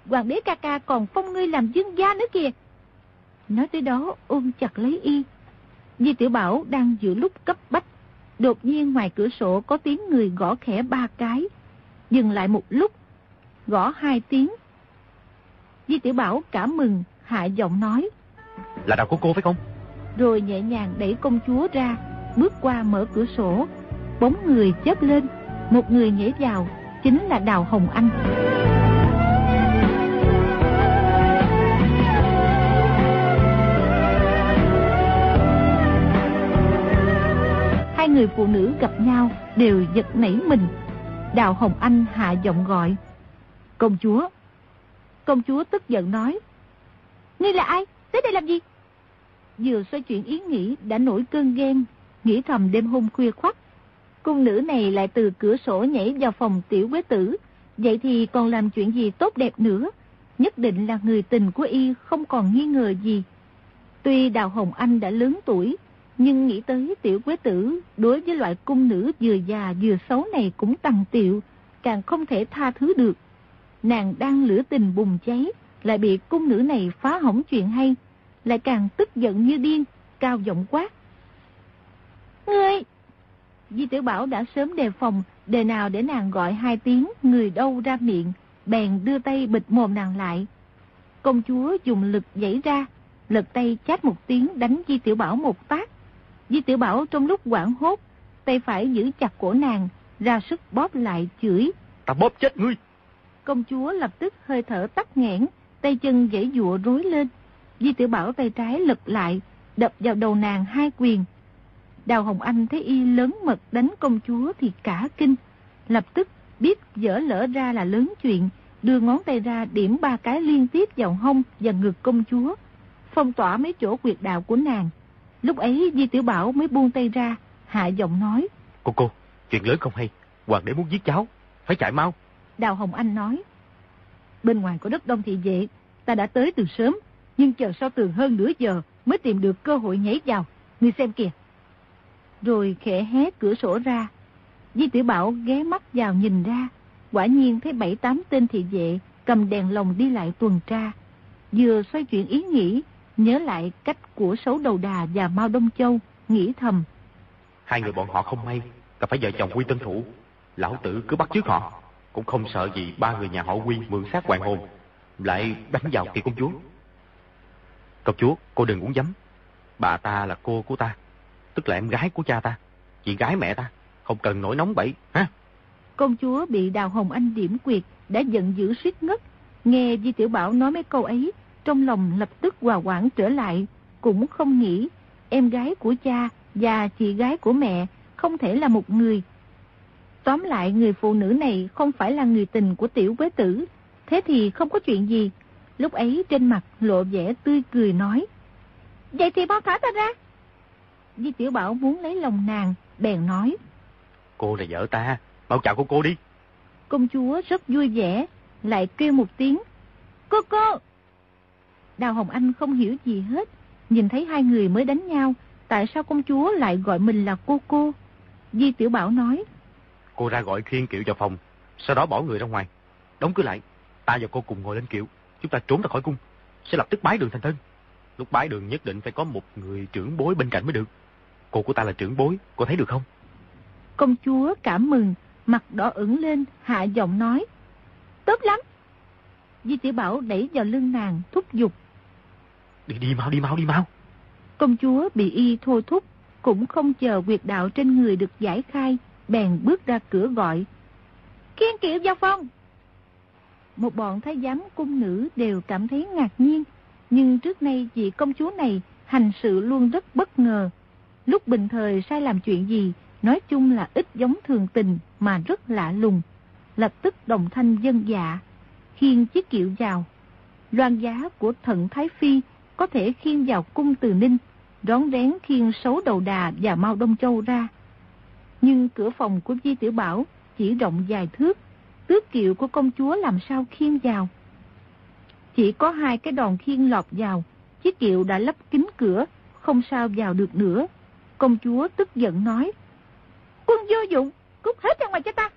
Hoàng đế ca ca còn phong ngươi làm dương gia nữa kìa. Nói tới đó ôm chặt lấy y. Di Tiểu Bảo đang giữa lúc cấp bách. Đột nhiên ngoài cửa sổ có tiếng người gõ khẽ ba cái. Dừng lại một lúc. Gõ hai tiếng. Di Tiểu Bảo cảm mừng, hạ giọng nói. Là đào của cô phải không? Rồi nhẹ nhàng đẩy công chúa ra, bước qua mở cửa sổ. Bóng người chớp lên, một người nhảy vào, chính là Đào Hồng Anh. Hai người phụ nữ gặp nhau đều giật nảy mình. Đào Hồng Anh hạ giọng gọi. Công chúa. Công chúa tức giận nói. Ngươi là ai? Tới đây làm gì? Vừa xoay chuyện ý nghĩ đã nổi cơn ghen, nghĩ thầm đêm hôm khuya khoắt. Cung nữ này lại từ cửa sổ nhảy vào phòng tiểu quế tử, vậy thì còn làm chuyện gì tốt đẹp nữa. Nhất định là người tình của y không còn nghi ngờ gì. Tuy Đào Hồng Anh đã lớn tuổi, nhưng nghĩ tới tiểu quế tử đối với loại cung nữ vừa già vừa xấu này cũng tăng tiệu, càng không thể tha thứ được. Nàng đang lửa tình bùng cháy, lại bị cung nữ này phá hỏng chuyện hay, lại càng tức giận như điên, cao giọng quát. Ngươi! Di tiểu Bảo đã sớm đề phòng, đề nào để nàng gọi hai tiếng, người đâu ra miệng, bèn đưa tay bịt mồm nàng lại. Công chúa dùng lực dãy ra, lật tay chát một tiếng đánh Di Tiểu Bảo một tác. Di Tiểu Bảo trong lúc quảng hốt, tay phải giữ chặt cổ nàng, ra sức bóp lại chửi. Ta bóp chết ngươi! Công chúa lập tức hơi thở tắt nghẽn, tay chân dãy dụa rối lên. Di Tiểu Bảo tay trái lật lại, đập vào đầu nàng hai quyền. Đào Hồng Anh thấy y lớn mật đánh công chúa thì cả kinh. Lập tức biết dở lỡ ra là lớn chuyện, đưa ngón tay ra điểm ba cái liên tiếp vào hông và ngực công chúa, phong tỏa mấy chỗ quyệt đạo của nàng. Lúc ấy Di Tiểu Bảo mới buông tay ra, hạ giọng nói. Cô cô, chuyện lớn không hay, hoàng đế muốn giết cháu, phải chạy mau. Đào Hồng Anh nói. Bên ngoài có đất đông thị vệ, ta đã tới từ sớm, nhưng chờ sau tường hơn nửa giờ mới tìm được cơ hội nhảy vào. Ngươi xem kìa. Rồi khẽ hé cửa sổ ra. Di Tiểu Bảo ghé mắt vào nhìn ra. Quả nhiên thấy bảy tám tên thị vệ cầm đèn lồng đi lại tuần tra. Vừa xoay chuyển ý nghĩ, nhớ lại cách của xấu đầu đà và Mao Đông Châu, nghĩ thầm. Hai người bọn họ không may, gặp phải vợ chồng quy tân thủ. Lão tử cứ bắt trước họ, cũng không sợ gì ba người nhà họ quy mượn sát hoàng hồn, lại đánh vào kỳ công chúa. Công chúa, cô đừng uống giấm. Bà ta là cô của ta, tức là em gái của cha ta, chị gái mẹ ta, không cần nổi nóng bậy, ha? Công chúa bị Đào Hồng Anh điểm quyệt, đã giận dữ suýt ngất. Nghe Di Tiểu Bảo nói mấy câu ấy, trong lòng lập tức hòa quản trở lại, cũng không nghĩ em gái của cha và chị gái của mẹ không thể là một người. Tóm lại người phụ nữ này không phải là người tình của tiểu quế tử, thế thì không có chuyện gì. Lúc ấy trên mặt lộ vẻ tươi cười nói. Vậy thì bao thả ta ra. Di Tiểu Bảo muốn lấy lòng nàng, bèn nói. Cô là vợ ta, bao chào cô cô đi. Công chúa rất vui vẻ, lại kêu một tiếng. Cô cô! Đào Hồng Anh không hiểu gì hết, nhìn thấy hai người mới đánh nhau, tại sao công chúa lại gọi mình là cô cô? Di Tiểu Bảo nói. Cô ra gọi khiên kiệu vào phòng, sau đó bỏ người ra ngoài. Đóng cửa lại, ta và cô cùng ngồi lên kiệu, chúng ta trốn ra khỏi cung, sẽ lập tức bái đường thành thân. Lúc bái đường nhất định phải có một người trưởng bối bên cạnh mới được. Cô của ta là trưởng bối, cô thấy được không? Công chúa cảm mừng, mặt đỏ ửng lên, hạ giọng nói. Tốt lắm. Di Tiểu Bảo đẩy vào lưng nàng, thúc giục. Đi đi mau, đi mau, đi mau. Công chúa bị y thôi thúc, cũng không chờ quyệt đạo trên người được giải khai, bèn bước ra cửa gọi. Khiên kiệu vào phòng. Một bọn thái giám cung nữ đều cảm thấy ngạc nhiên, nhưng trước nay vị công chúa này hành sự luôn rất bất ngờ. Lúc bình thời sai làm chuyện gì, nói chung là ít giống thường tình mà rất lạ lùng. Lập tức đồng thanh dân dạ, khiên chiếc kiệu vào. Loan giá của thận Thái Phi có thể khiên vào cung từ ninh, rón rén khiên xấu đầu đà và mau Đông Châu ra. Nhưng cửa phòng của Di Tiểu Bảo chỉ rộng dài thước, tước kiệu của công chúa làm sao khiên vào. Chỉ có hai cái đòn khiên lọt vào, chiếc kiệu đã lấp kín cửa, không sao vào được nữa. Công chúa tức giận nói, Quân vô dụng, cút hết ra ngoài cho ta.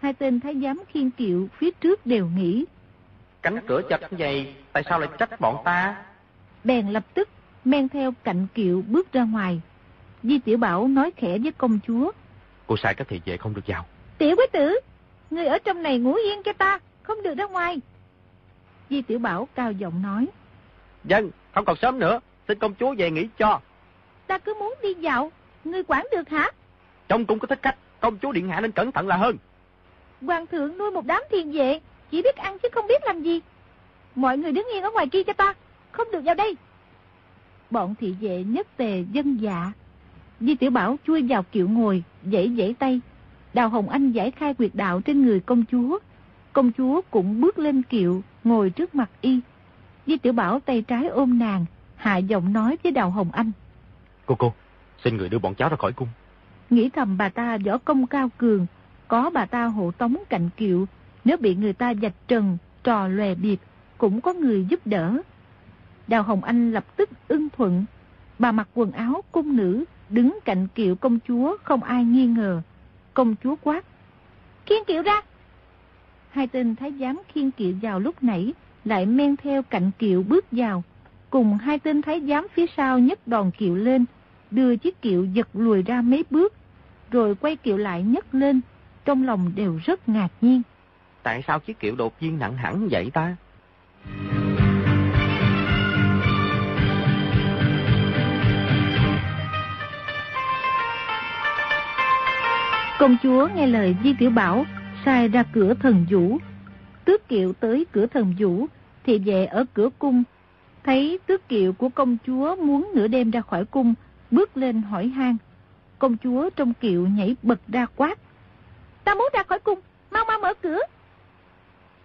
Hai tên thái giám khiên kiệu phía trước đều nghĩ. Cánh cửa chật vậy, tại sao lại trách bọn ta? bèn lập tức men theo cạnh kiệu bước ra ngoài. Di Tiểu Bảo nói khẽ với công chúa. Cô sai các thị vệ không được vào. Tiểu quý tử, người ở trong này ngủ yên cho ta, không được ra ngoài. Di Tiểu Bảo cao giọng nói. Dân, không còn sớm nữa, xin công chúa về nghỉ cho. Ta cứ muốn đi dạo, người quản được hả? Trong cũng có thích cách, công chúa điện hạ nên cẩn thận là hơn. Hoàng thượng nuôi một đám thiền vệ, chỉ biết ăn chứ không biết làm gì. Mọi người đứng yên ở ngoài kia cho ta, không được vào đây. Bọn thị vệ nhất tề dân dạ. Di Tiểu Bảo chui vào kiệu ngồi, dãy dãy tay. Đào Hồng Anh giải khai quyệt đạo trên người công chúa. Công chúa cũng bước lên kiệu, ngồi trước mặt y. Di Tiểu Bảo tay trái ôm nàng, hạ giọng nói với Đào Hồng Anh. Cô cô, xin người đưa bọn cháu ra khỏi cung. Nghĩ thầm bà ta võ công cao cường, có bà ta hộ tống cạnh kiệu, nếu bị người ta dạch trần, trò lòe biệt, cũng có người giúp đỡ. Đào Hồng Anh lập tức ưng thuận. Bà mặc quần áo cung nữ, đứng cạnh kiệu công chúa không ai nghi ngờ. Công chúa quát. Khiên kiệu ra! Hai tên thái giám khiên kiệu vào lúc nãy, lại men theo cạnh kiệu bước vào. Cùng hai tên thái giám phía sau nhấc đòn kiệu lên, đưa chiếc kiệu giật lùi ra mấy bước, rồi quay kiệu lại nhấc lên, trong lòng đều rất ngạc nhiên. Tại sao chiếc kiệu đột nhiên nặng hẳn vậy ta? Công chúa nghe lời Di Tiểu Bảo, sai ra cửa thần vũ. Tước kiệu tới cửa thần vũ, thì về ở cửa cung. Thấy tước kiệu của công chúa muốn nửa đêm ra khỏi cung, bước lên hỏi han. Công chúa trong kiệu nhảy bật ra quát. Ta muốn ra khỏi cung, mau mau mở cửa.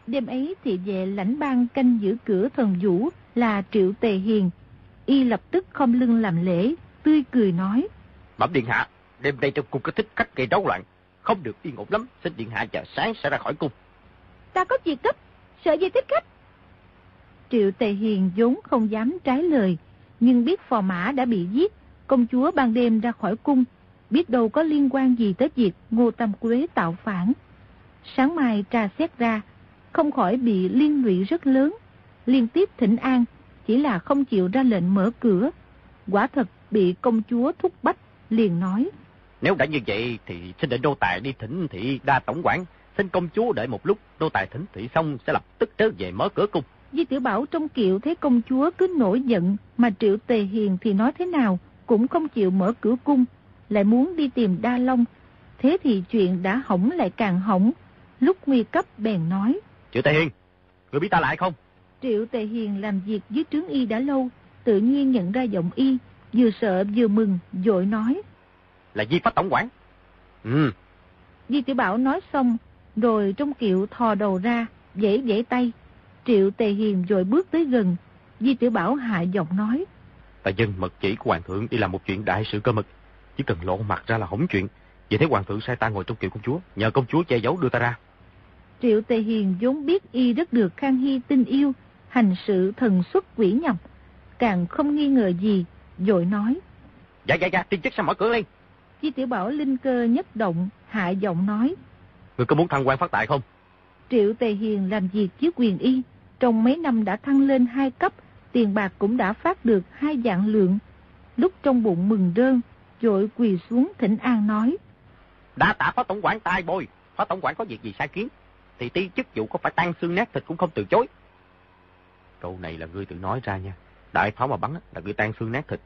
Đêm ấy thì về lãnh bang canh giữ cửa thần vũ là Triệu Tề Hiền. Y lập tức không lưng làm lễ, tươi cười nói. Bẩm Điện Hạ, đêm nay trong cung có thích khách gây rối loạn. Không được yên ổn lắm, xin Điện Hạ chờ sáng sẽ ra khỏi cung. Ta có việc cấp, sợ gì thích khách. Triệu Tề Hiền vốn không dám trái lời, nhưng biết phò mã đã bị giết, công chúa ban đêm ra khỏi cung, biết đâu có liên quan gì tới việc Ngô Tâm Quế tạo phản. Sáng mai tra xét ra, không khỏi bị liên lụy rất lớn. Liên tiếp thỉnh an, chỉ là không chịu ra lệnh mở cửa. Quả thật bị công chúa thúc bách, liền nói. Nếu đã như vậy thì xin để đô tài đi thỉnh thị đa tổng quản. Xin công chúa đợi một lúc, đô tài thỉnh thị xong sẽ lập tức trở về mở cửa cung. Di Tiểu Bảo trong kiệu thấy công chúa cứ nổi giận, mà Triệu Tề Hiền thì nói thế nào, cũng không chịu mở cửa cung, lại muốn đi tìm Đa Long. Thế thì chuyện đã hỏng lại càng hỏng. Lúc nguy cấp bèn nói. Triệu Tề Hiền, người biết ta lại không? Triệu Tề Hiền làm việc dưới trướng y đã lâu, tự nhiên nhận ra giọng y, vừa sợ vừa mừng, dội nói. Là Di Phách Tổng quản. Ừ. Di Tiểu Bảo nói xong, rồi trong kiệu thò đầu ra, dễ dễ tay. Triệu Tề Hiền rồi bước tới gần. Di Tiểu Bảo hạ giọng nói. Tại dân mật chỉ của Hoàng thượng đi làm một chuyện đại sự cơ mật. Chỉ cần lộ mặt ra là hỏng chuyện. Vậy thế Hoàng thượng sai ta ngồi trong kiệu công chúa, nhờ công chúa che giấu đưa ta ra. Triệu Tề Hiền vốn biết y rất được Khang Hy tin yêu, hành sự thần xuất quỷ nhập, càng không nghi ngờ gì, dội nói. Dạ dạ dạ, tiên chức sao mở cửa lên. Di Tiểu Bảo linh cơ nhất động, hạ giọng nói. Người có muốn thăng quan phát tài không? Triệu Tề Hiền làm việc với quyền y, trong mấy năm đã thăng lên hai cấp, tiền bạc cũng đã phát được hai dạng lượng. Lúc trong bụng mừng rơn, dội quỳ xuống thỉnh an nói. Đã tạ phó tổng quản tai bồi, phó tổng quản có việc gì sai kiến, thì tí chức vụ có phải tan xương nát thịt cũng không từ chối. Câu này là ngươi tự nói ra nha. Đại pháo mà bắn là ngươi tan xương nát thịt.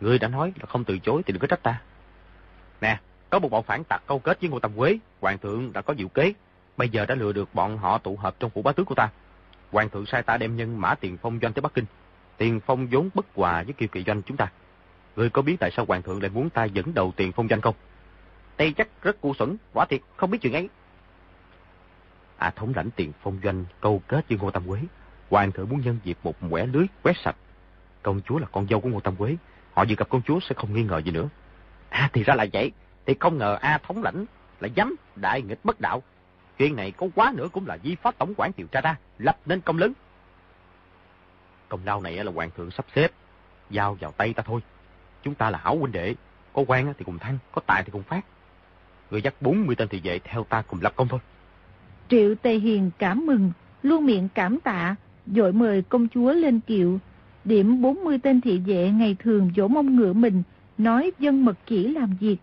Ngươi đã nói là không từ chối thì đừng có trách ta. Nè, có một bọn phản tặc câu kết với Ngô Tâm Quế, hoàng thượng đã có diệu kế, bây giờ đã lừa được bọn họ tụ hợp trong phủ bá tước của ta. Hoàng thượng sai ta đem nhân mã tiền phong doanh tới Bắc Kinh. Tiền phong vốn bất hòa với kiêu kỵ doanh chúng ta. Ngươi có biết tại sao hoàng thượng lại muốn ta dẫn đầu tiền phong doanh không? Tây chắc rất cu xuẩn, quả thiệt không biết chuyện ấy. À thống lãnh tiền phong doanh câu kết với Ngô Tam Quế. Hoàng thượng muốn nhân dịp một quẻ lưới quét sạch. Công chúa là con dâu của Ngô Tam Quế. Họ vừa gặp công chúa sẽ không nghi ngờ gì nữa. À thì ra là vậy. Thì không ngờ A thống lãnh là dám đại nghịch bất đạo. Chuyện này có quá nữa cũng là di phó tổng quản điều tra ra, lập nên công lớn. Công lao này là hoàng thượng sắp xếp, giao vào tay ta thôi. Chúng ta là hảo huynh đệ, có quan thì cùng thăng, có tài thì cùng phát. Người dắt 40 tên thị vệ theo ta cùng lập công thôi. Triệu Tề Hiền cảm mừng, luôn miệng cảm tạ, dội mời công chúa lên kiệu. điểm 40 tên thị vệ ngày thường dỗ mông ngựa mình, nói dân mật chỉ làm việc,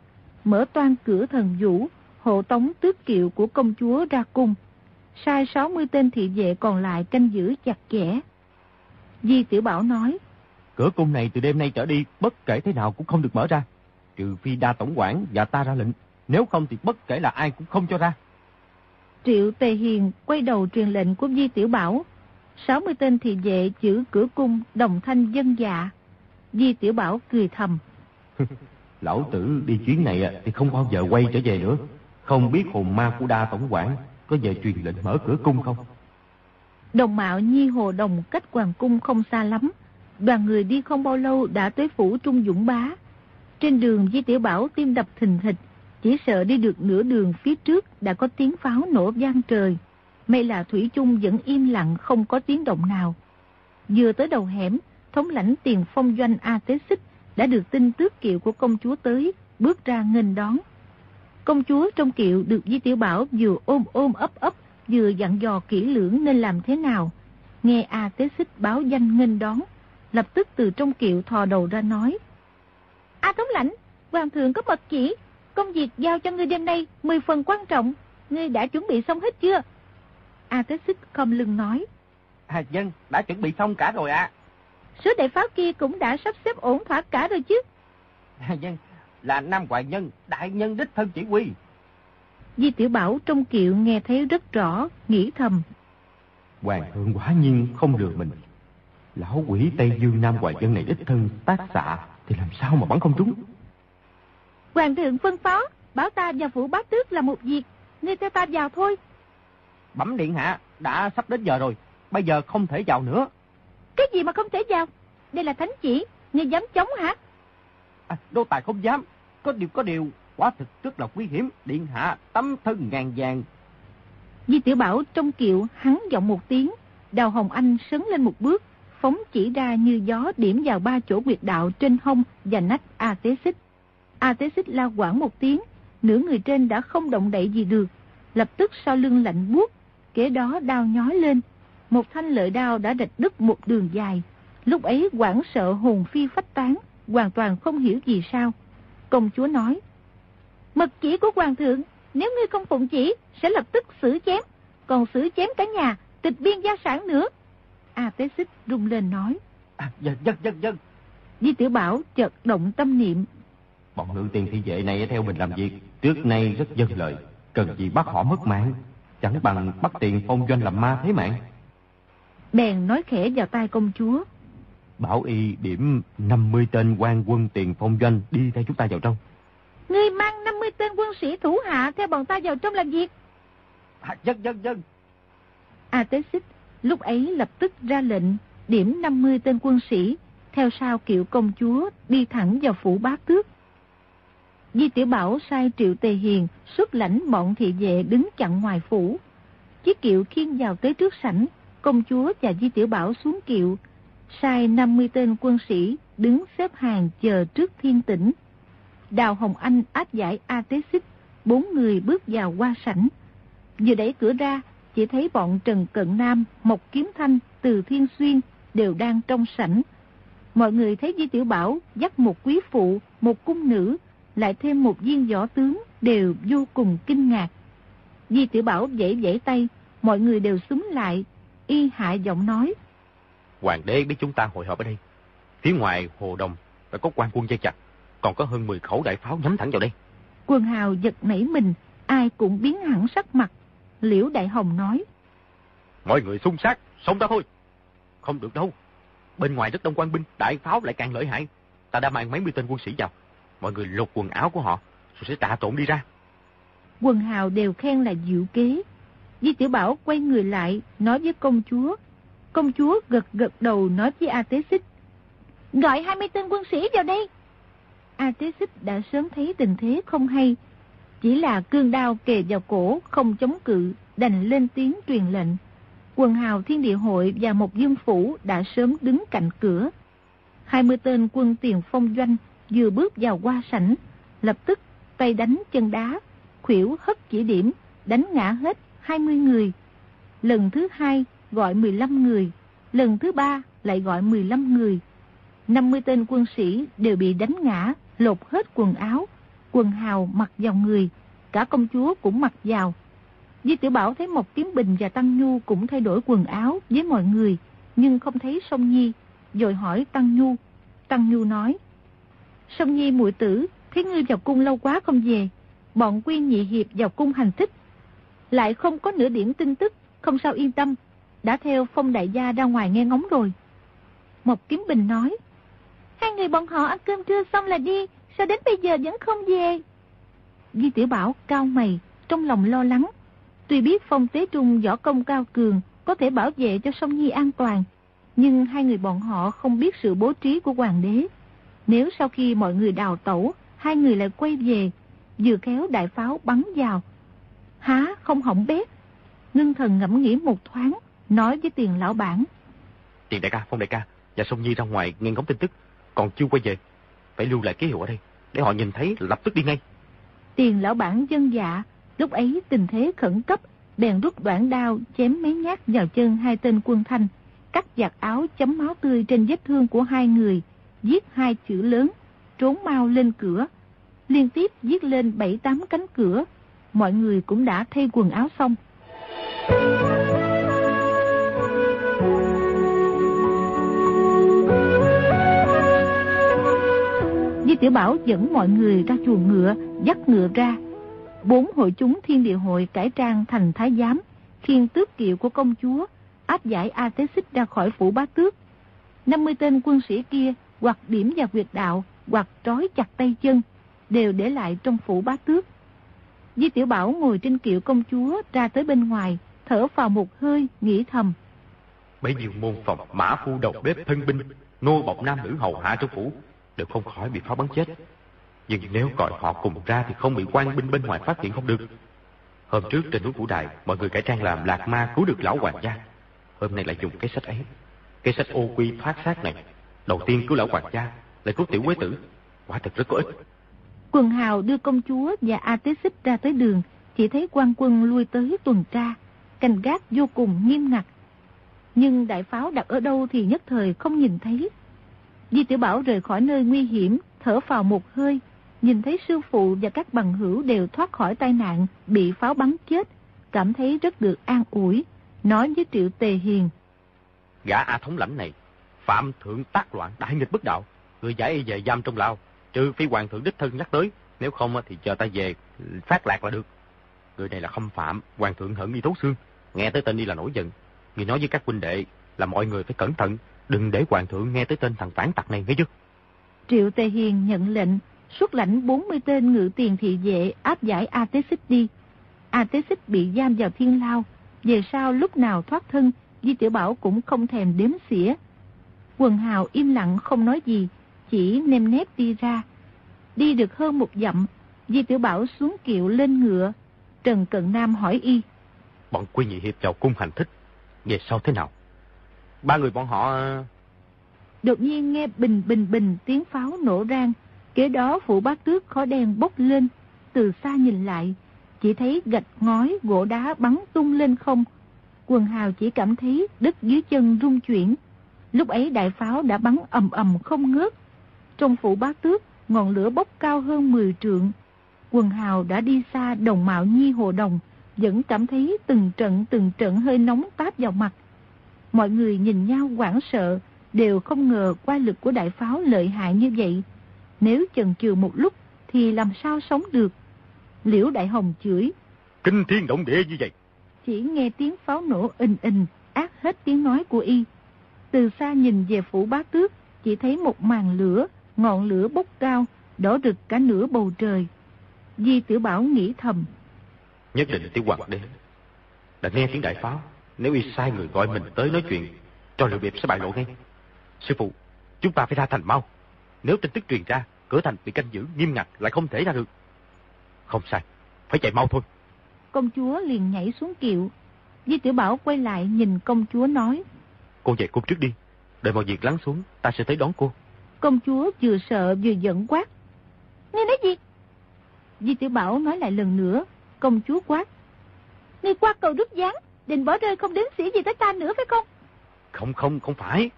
mở toan cửa thần vũ, hộ tống tước kiệu của công chúa ra cung. Sai 60 tên thị vệ còn lại canh giữ chặt chẽ. Di Tiểu Bảo nói, Cửa cung này từ đêm nay trở đi, bất kể thế nào cũng không được mở ra. Trừ phi đa tổng quản và ta ra lệnh, nếu không thì bất kể là ai cũng không cho ra. Triệu Tề Hiền quay đầu truyền lệnh của Di Tiểu Bảo. 60 tên thị vệ giữ cửa cung đồng thanh dân dạ. Di Tiểu Bảo cười thầm. Lão tử đi chuyến này thì không bao giờ quay trở về nữa. Không biết hồn ma của đa tổng quản có về truyền lệnh mở cửa cung không? Đồng mạo Nhi Hồ Đồng cách Hoàng Cung không xa lắm. Đoàn người đi không bao lâu đã tới phủ Trung Dũng Bá. Trên đường Di Tiểu Bảo tim đập thình thịch, chỉ sợ đi được nửa đường phía trước đã có tiếng pháo nổ gian trời. May là Thủy chung vẫn im lặng không có tiếng động nào. Vừa tới đầu hẻm, thống lãnh tiền phong doanh A Tế Xích đã được tin tước kiệu của công chúa tới, bước ra nghênh đón. Công chúa trong kiệu được Di Tiểu Bảo vừa ôm ôm ấp ấp, vừa dặn dò kỹ lưỡng nên làm thế nào. Nghe A Tế Xích báo danh nghênh đón, lập tức từ trong kiệu thò đầu ra nói. A thống lãnh, hoàng thượng có mật chỉ, công việc giao cho ngươi đêm nay mười phần quan trọng, ngươi đã chuẩn bị xong hết chưa? A Tế Xích không lưng nói. À dân, đã chuẩn bị xong cả rồi ạ. À. Số đại pháo kia cũng đã sắp xếp ổn thỏa cả rồi chứ. À dân, là Nam Hoàng Nhân, đại nhân đích thân chỉ huy. Di Tiểu Bảo trong kiệu nghe thấy rất rõ, nghĩ thầm. Hoàng thượng quả nhiên không lừa mình. Lão quỷ Tây Dương Nam Hoàng Nhân này đích thân tác xạ thì làm sao mà bắn không trúng. Hoàng thượng phân phó, bảo ta vào phủ bá tước là một việc, ngươi theo ta vào thôi. Bẩm điện hạ, đã sắp đến giờ rồi, bây giờ không thể vào nữa. Cái gì mà không thể vào? Đây là thánh chỉ, ngươi dám chống hả? À, đô tài không dám, có điều có điều, quá thực rất là nguy hiểm, điện hạ tấm thân ngàn vàng. Di tiểu bảo trong kiệu hắn giọng một tiếng, đào hồng anh sấn lên một bước, phóng chỉ ra như gió điểm vào ba chỗ quyệt đạo trên hông và nách A Tế Xích. A Tế Xích la quảng một tiếng, nửa người trên đã không động đậy gì được, lập tức sau lưng lạnh buốt, kế đó đau nhói lên. Một thanh lợi đao đã rạch đứt một đường dài. Lúc ấy quảng sợ hồn phi phách tán, hoàn toàn không hiểu gì sao. Công chúa nói, Mật chỉ của hoàng thượng, nếu ngươi không phụng chỉ, sẽ lập tức xử chém, còn xử chém cả nhà, tịch biên gia sản nữa. A Tế Xích rung lên nói, À, dân, dân, dân, dân. Di Tiểu Bảo chợt động tâm niệm. Bọn nữ tiền thị vệ này theo mình làm việc, trước nay rất dân lợi, cần gì bắt họ mất mạng, chẳng bằng bắt tiền phong doanh làm ma thế mạng. Bèn nói khẽ vào tai công chúa. Bảo y điểm 50 tên quan quân tiền phong doanh đi theo chúng ta vào trong. Ngươi mang 50 tên quân sĩ thủ hạ theo bọn ta vào trong làm việc. À, dân, dân, dân. A Tế Xích lúc ấy lập tức ra lệnh điểm 50 tên quân sĩ theo sau kiệu công chúa đi thẳng vào phủ bá tước. Di Tiểu Bảo sai Triệu Tề Hiền xuất lãnh bọn thị vệ đứng chặn ngoài phủ. Chiếc kiệu khiên vào tới trước sảnh, công chúa và Di Tiểu Bảo xuống kiệu, sai 50 tên quân sĩ đứng xếp hàng chờ trước thiên tỉnh. Đào Hồng Anh áp giải A Tế Xích, bốn người bước vào qua sảnh. Vừa đẩy cửa ra, chỉ thấy bọn Trần Cận Nam, Mộc Kiếm Thanh, Từ Thiên Xuyên đều đang trong sảnh. Mọi người thấy Di Tiểu Bảo dắt một quý phụ, một cung nữ, lại thêm một viên võ tướng đều vô cùng kinh ngạc. Di Tiểu Bảo dãy dãy tay, mọi người đều súng lại, y hạ giọng nói. Hoàng đế biết chúng ta hội họp ở đây. Phía ngoài hồ đồng đã có quan quân dây chặt, còn có hơn 10 khẩu đại pháo nhắm thẳng vào đây. Quân hào giật nảy mình, ai cũng biến hẳn sắc mặt. Liễu Đại Hồng nói. Mọi người xung sát, sống ra thôi. Không được đâu. Bên ngoài rất đông quan binh, đại pháo lại càng lợi hại. Ta đã mang mấy mươi tên quân sĩ vào. Mọi người lột quần áo của họ, rồi sẽ tạ tổn đi ra. Quần hào đều khen là diệu kế. Di Tiểu Bảo quay người lại, nói với công chúa. Công chúa gật gật đầu nói với A Tế Xích. Gọi 20 tên quân sĩ vào đây. A Tế Xích đã sớm thấy tình thế không hay. Chỉ là cương đao kề vào cổ, không chống cự, đành lên tiếng truyền lệnh. Quần hào thiên địa hội và một dương phủ đã sớm đứng cạnh cửa. 20 tên quân tiền phong doanh vừa bước vào qua sảnh, lập tức tay đánh chân đá, khuỷu hất chỉ điểm, đánh ngã hết 20 người. Lần thứ hai gọi 15 người, lần thứ ba lại gọi 15 người. 50 tên quân sĩ đều bị đánh ngã, lột hết quần áo, quần hào mặc vào người, cả công chúa cũng mặc vào. Di Tiểu Bảo thấy một Kiếm Bình và Tăng Nhu cũng thay đổi quần áo với mọi người, nhưng không thấy Song Nhi, rồi hỏi Tăng Nhu. Tăng Nhu nói, Song Nhi muội tử, thấy ngươi vào cung lâu quá không về, bọn quy nhị hiệp vào cung hành thích. Lại không có nửa điểm tin tức, không sao yên tâm, đã theo phong đại gia ra ngoài nghe ngóng rồi. Một Kiếm Bình nói, Hai người bọn họ ăn cơm trưa xong là đi, sao đến bây giờ vẫn không về? Di Tiểu Bảo cao mày, trong lòng lo lắng. Tuy biết Phong Tế Trung võ công cao cường, có thể bảo vệ cho Song Nhi an toàn, nhưng hai người bọn họ không biết sự bố trí của hoàng đế. Nếu sau khi mọi người đào tẩu, hai người lại quay về, vừa khéo đại pháo bắn vào. Há không hỏng bét. Ngưng thần ngẫm nghĩ một thoáng, nói với tiền lão bản. Tiền đại ca, Phong đại ca, và Song Nhi ra ngoài nghe ngóng tin tức, còn chưa quay về. Phải lưu lại ký hiệu ở đây, để họ nhìn thấy lập tức đi ngay. Tiền lão bản dân dạ, lúc ấy tình thế khẩn cấp, bèn rút đoạn đao chém mấy nhát vào chân hai tên quân thanh, cắt giặt áo chấm máu tươi trên vết thương của hai người, viết hai chữ lớn, trốn mau lên cửa. Liên tiếp viết lên bảy tám cánh cửa, mọi người cũng đã thay quần áo xong. Di Tiểu Bảo dẫn mọi người ra chuồng ngựa, dắt ngựa ra. Bốn hội chúng thiên địa hội cải trang thành thái giám, khiên tước kiệu của công chúa, áp giải A Tế Xích ra khỏi phủ bá tước. 50 tên quân sĩ kia hoặc điểm vào quyệt đạo, hoặc trói chặt tay chân, đều để lại trong phủ bá tước. Di Tiểu Bảo ngồi trên kiệu công chúa ra tới bên ngoài, thở vào một hơi, nghĩ thầm. Bấy nhiêu môn phòng, mã phu đầu bếp thân binh, nô bọc nam nữ hầu hạ trong phủ, đều không khỏi bị pháo bắn chết. Nhưng nếu gọi họ cùng ra thì không bị quan binh bên ngoài phát hiện không được. Hôm trước trên núi Vũ đại, mọi người cải trang làm lạc ma cứu được lão hoàng gia. Hôm nay lại dùng cái sách ấy. Cái sách ô quy thoát xác này. Đầu tiên cứu lão hoàng gia, lại cứu tiểu quế tử. Quả thật rất có ích. Quần hào đưa công chúa và A Tế Xích ra tới đường, chỉ thấy quan quân lui tới tuần tra, canh gác vô cùng nghiêm ngặt. Nhưng đại pháo đặt ở đâu thì nhất thời không nhìn thấy. Di Tiểu Bảo rời khỏi nơi nguy hiểm, thở vào một hơi, nhìn thấy sư phụ và các bằng hữu đều thoát khỏi tai nạn, bị pháo bắn chết, cảm thấy rất được an ủi, nói với Triệu Tề Hiền. Gã A thống lãnh này, phạm thượng tác loạn đại nghịch bất đạo, người giải y về giam trong lao, trừ phi hoàng thượng đích thân nhắc tới, nếu không thì chờ ta về, phát lạc là được. Người này là khâm phạm, hoàng thượng hận y tố xương, nghe tới tên y là nổi giận. Người nói với các huynh đệ là mọi người phải cẩn thận, đừng để hoàng thượng nghe tới tên thằng phản tặc này nghe chứ. Triệu Tề Hiền nhận lệnh, xuất lãnh 40 tên ngự tiền thị vệ áp giải A Tế Xích đi. A Tế Xích bị giam vào thiên lao, về sau lúc nào thoát thân, Di Tiểu Bảo cũng không thèm đếm xỉa. Quần hào im lặng không nói gì, chỉ nêm nếp đi ra. Đi được hơn một dặm, Di Tiểu Bảo xuống kiệu lên ngựa. Trần Cận Nam hỏi y. Bọn quy nhị hiệp vào cung hành thích, về sau thế nào? Ba người bọn họ... Đột nhiên nghe bình bình bình tiếng pháo nổ rang, kế đó phủ bát tước khói đen bốc lên, từ xa nhìn lại, chỉ thấy gạch ngói gỗ đá bắn tung lên không. Quần hào chỉ cảm thấy đất dưới chân rung chuyển. Lúc ấy đại pháo đã bắn ầm ầm không ngớt. Trong phủ bát tước, ngọn lửa bốc cao hơn 10 trượng. Quần hào đã đi xa đồng mạo nhi hồ đồng, vẫn cảm thấy từng trận từng trận hơi nóng táp vào mặt. Mọi người nhìn nhau quảng sợ, đều không ngờ qua lực của đại pháo lợi hại như vậy. Nếu chần chừ một lúc thì làm sao sống được. Liễu Đại Hồng chửi. Kinh thiên động địa như vậy. Chỉ nghe tiếng pháo nổ inh inh, ác hết tiếng nói của y. Từ xa nhìn về phủ bá tước, chỉ thấy một màn lửa, ngọn lửa bốc cao, đỏ rực cả nửa bầu trời. Di Tiểu Bảo nghĩ thầm. Nhất định tiểu hoàng đến. Đã nghe tiếng đại pháo, nếu y sai người gọi mình tới nói chuyện, cho liệu biệp sẽ bại lộ ngay. Sư phụ, chúng ta phải ra thành mau. Nếu tin tức truyền ra, cửa thành bị canh giữ nghiêm ngặt lại không thể ra được. Không sai, phải chạy mau thôi. Công chúa liền nhảy xuống kiệu. Di Tiểu Bảo quay lại nhìn công chúa nói. Cô dậy cung trước đi, đợi mọi việc lắng xuống, ta sẽ tới đón cô. Công chúa vừa sợ vừa giận quát. Ngươi nói gì? Di Tiểu Bảo nói lại lần nữa, công chúa quát. Ngươi qua cầu rút gián, định bỏ rơi không đến sĩ gì tới ta nữa phải không? Không không, không phải.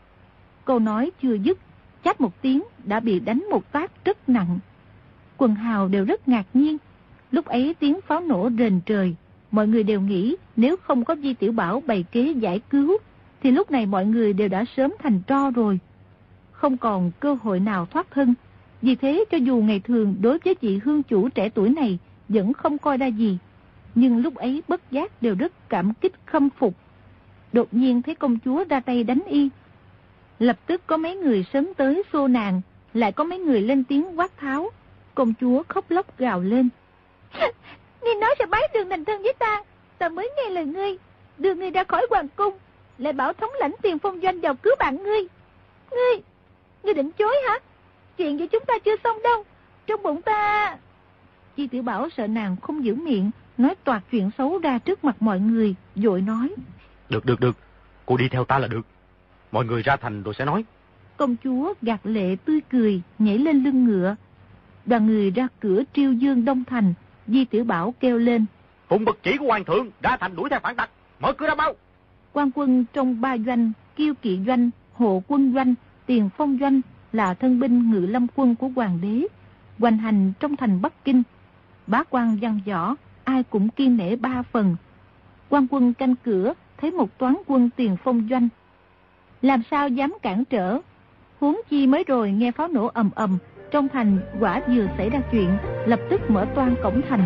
Câu nói chưa dứt, chát một tiếng đã bị đánh một phát rất nặng. Quần hào đều rất ngạc nhiên. Lúc ấy tiếng pháo nổ rền trời, mọi người đều nghĩ nếu không có Di Tiểu Bảo bày kế giải cứu, thì lúc này mọi người đều đã sớm thành tro rồi. Không còn cơ hội nào thoát thân. Vì thế cho dù ngày thường đối với chị hương chủ trẻ tuổi này vẫn không coi ra gì, nhưng lúc ấy bất giác đều rất cảm kích khâm phục. Đột nhiên thấy công chúa ra tay đánh y. Lập tức có mấy người sớm tới xô nàng, lại có mấy người lên tiếng quát tháo. Công chúa khóc lóc gào lên. Ngươi nói sẽ bái đường thành thân với ta, ta mới nghe lời ngươi, đưa ngươi ra khỏi hoàng cung, lại bảo thống lãnh tiền phong doanh vào cứu bạn ngươi. Ngươi, ngươi định chối hả? Chuyện của chúng ta chưa xong đâu, trong bụng ta... Chi tiểu bảo sợ nàng không giữ miệng, nói toạt chuyện xấu ra trước mặt mọi người, dội nói. Được, được, được, cô đi theo ta là được. Mọi người ra thành rồi sẽ nói. Công chúa gạt lệ tươi cười, nhảy lên lưng ngựa. Đoàn người ra cửa triêu dương đông thành, Di Tiểu Bảo kêu lên. Phụng bậc chỉ của hoàng thượng, ra thành đuổi theo phản tặc, mở cửa ra bao quan quân trong ba doanh, kiêu kỵ doanh, hộ quân doanh, tiền phong doanh là thân binh ngự lâm quân của hoàng đế, hoành hành trong thành Bắc Kinh. Bá quan văn võ, ai cũng kiên nể ba phần. quan quân canh cửa, thấy một toán quân tiền phong doanh. Làm sao dám cản trở? Huống chi mới rồi nghe pháo nổ ầm ầm, trong thành quả vừa xảy ra chuyện, lập tức mở toan cổng thành.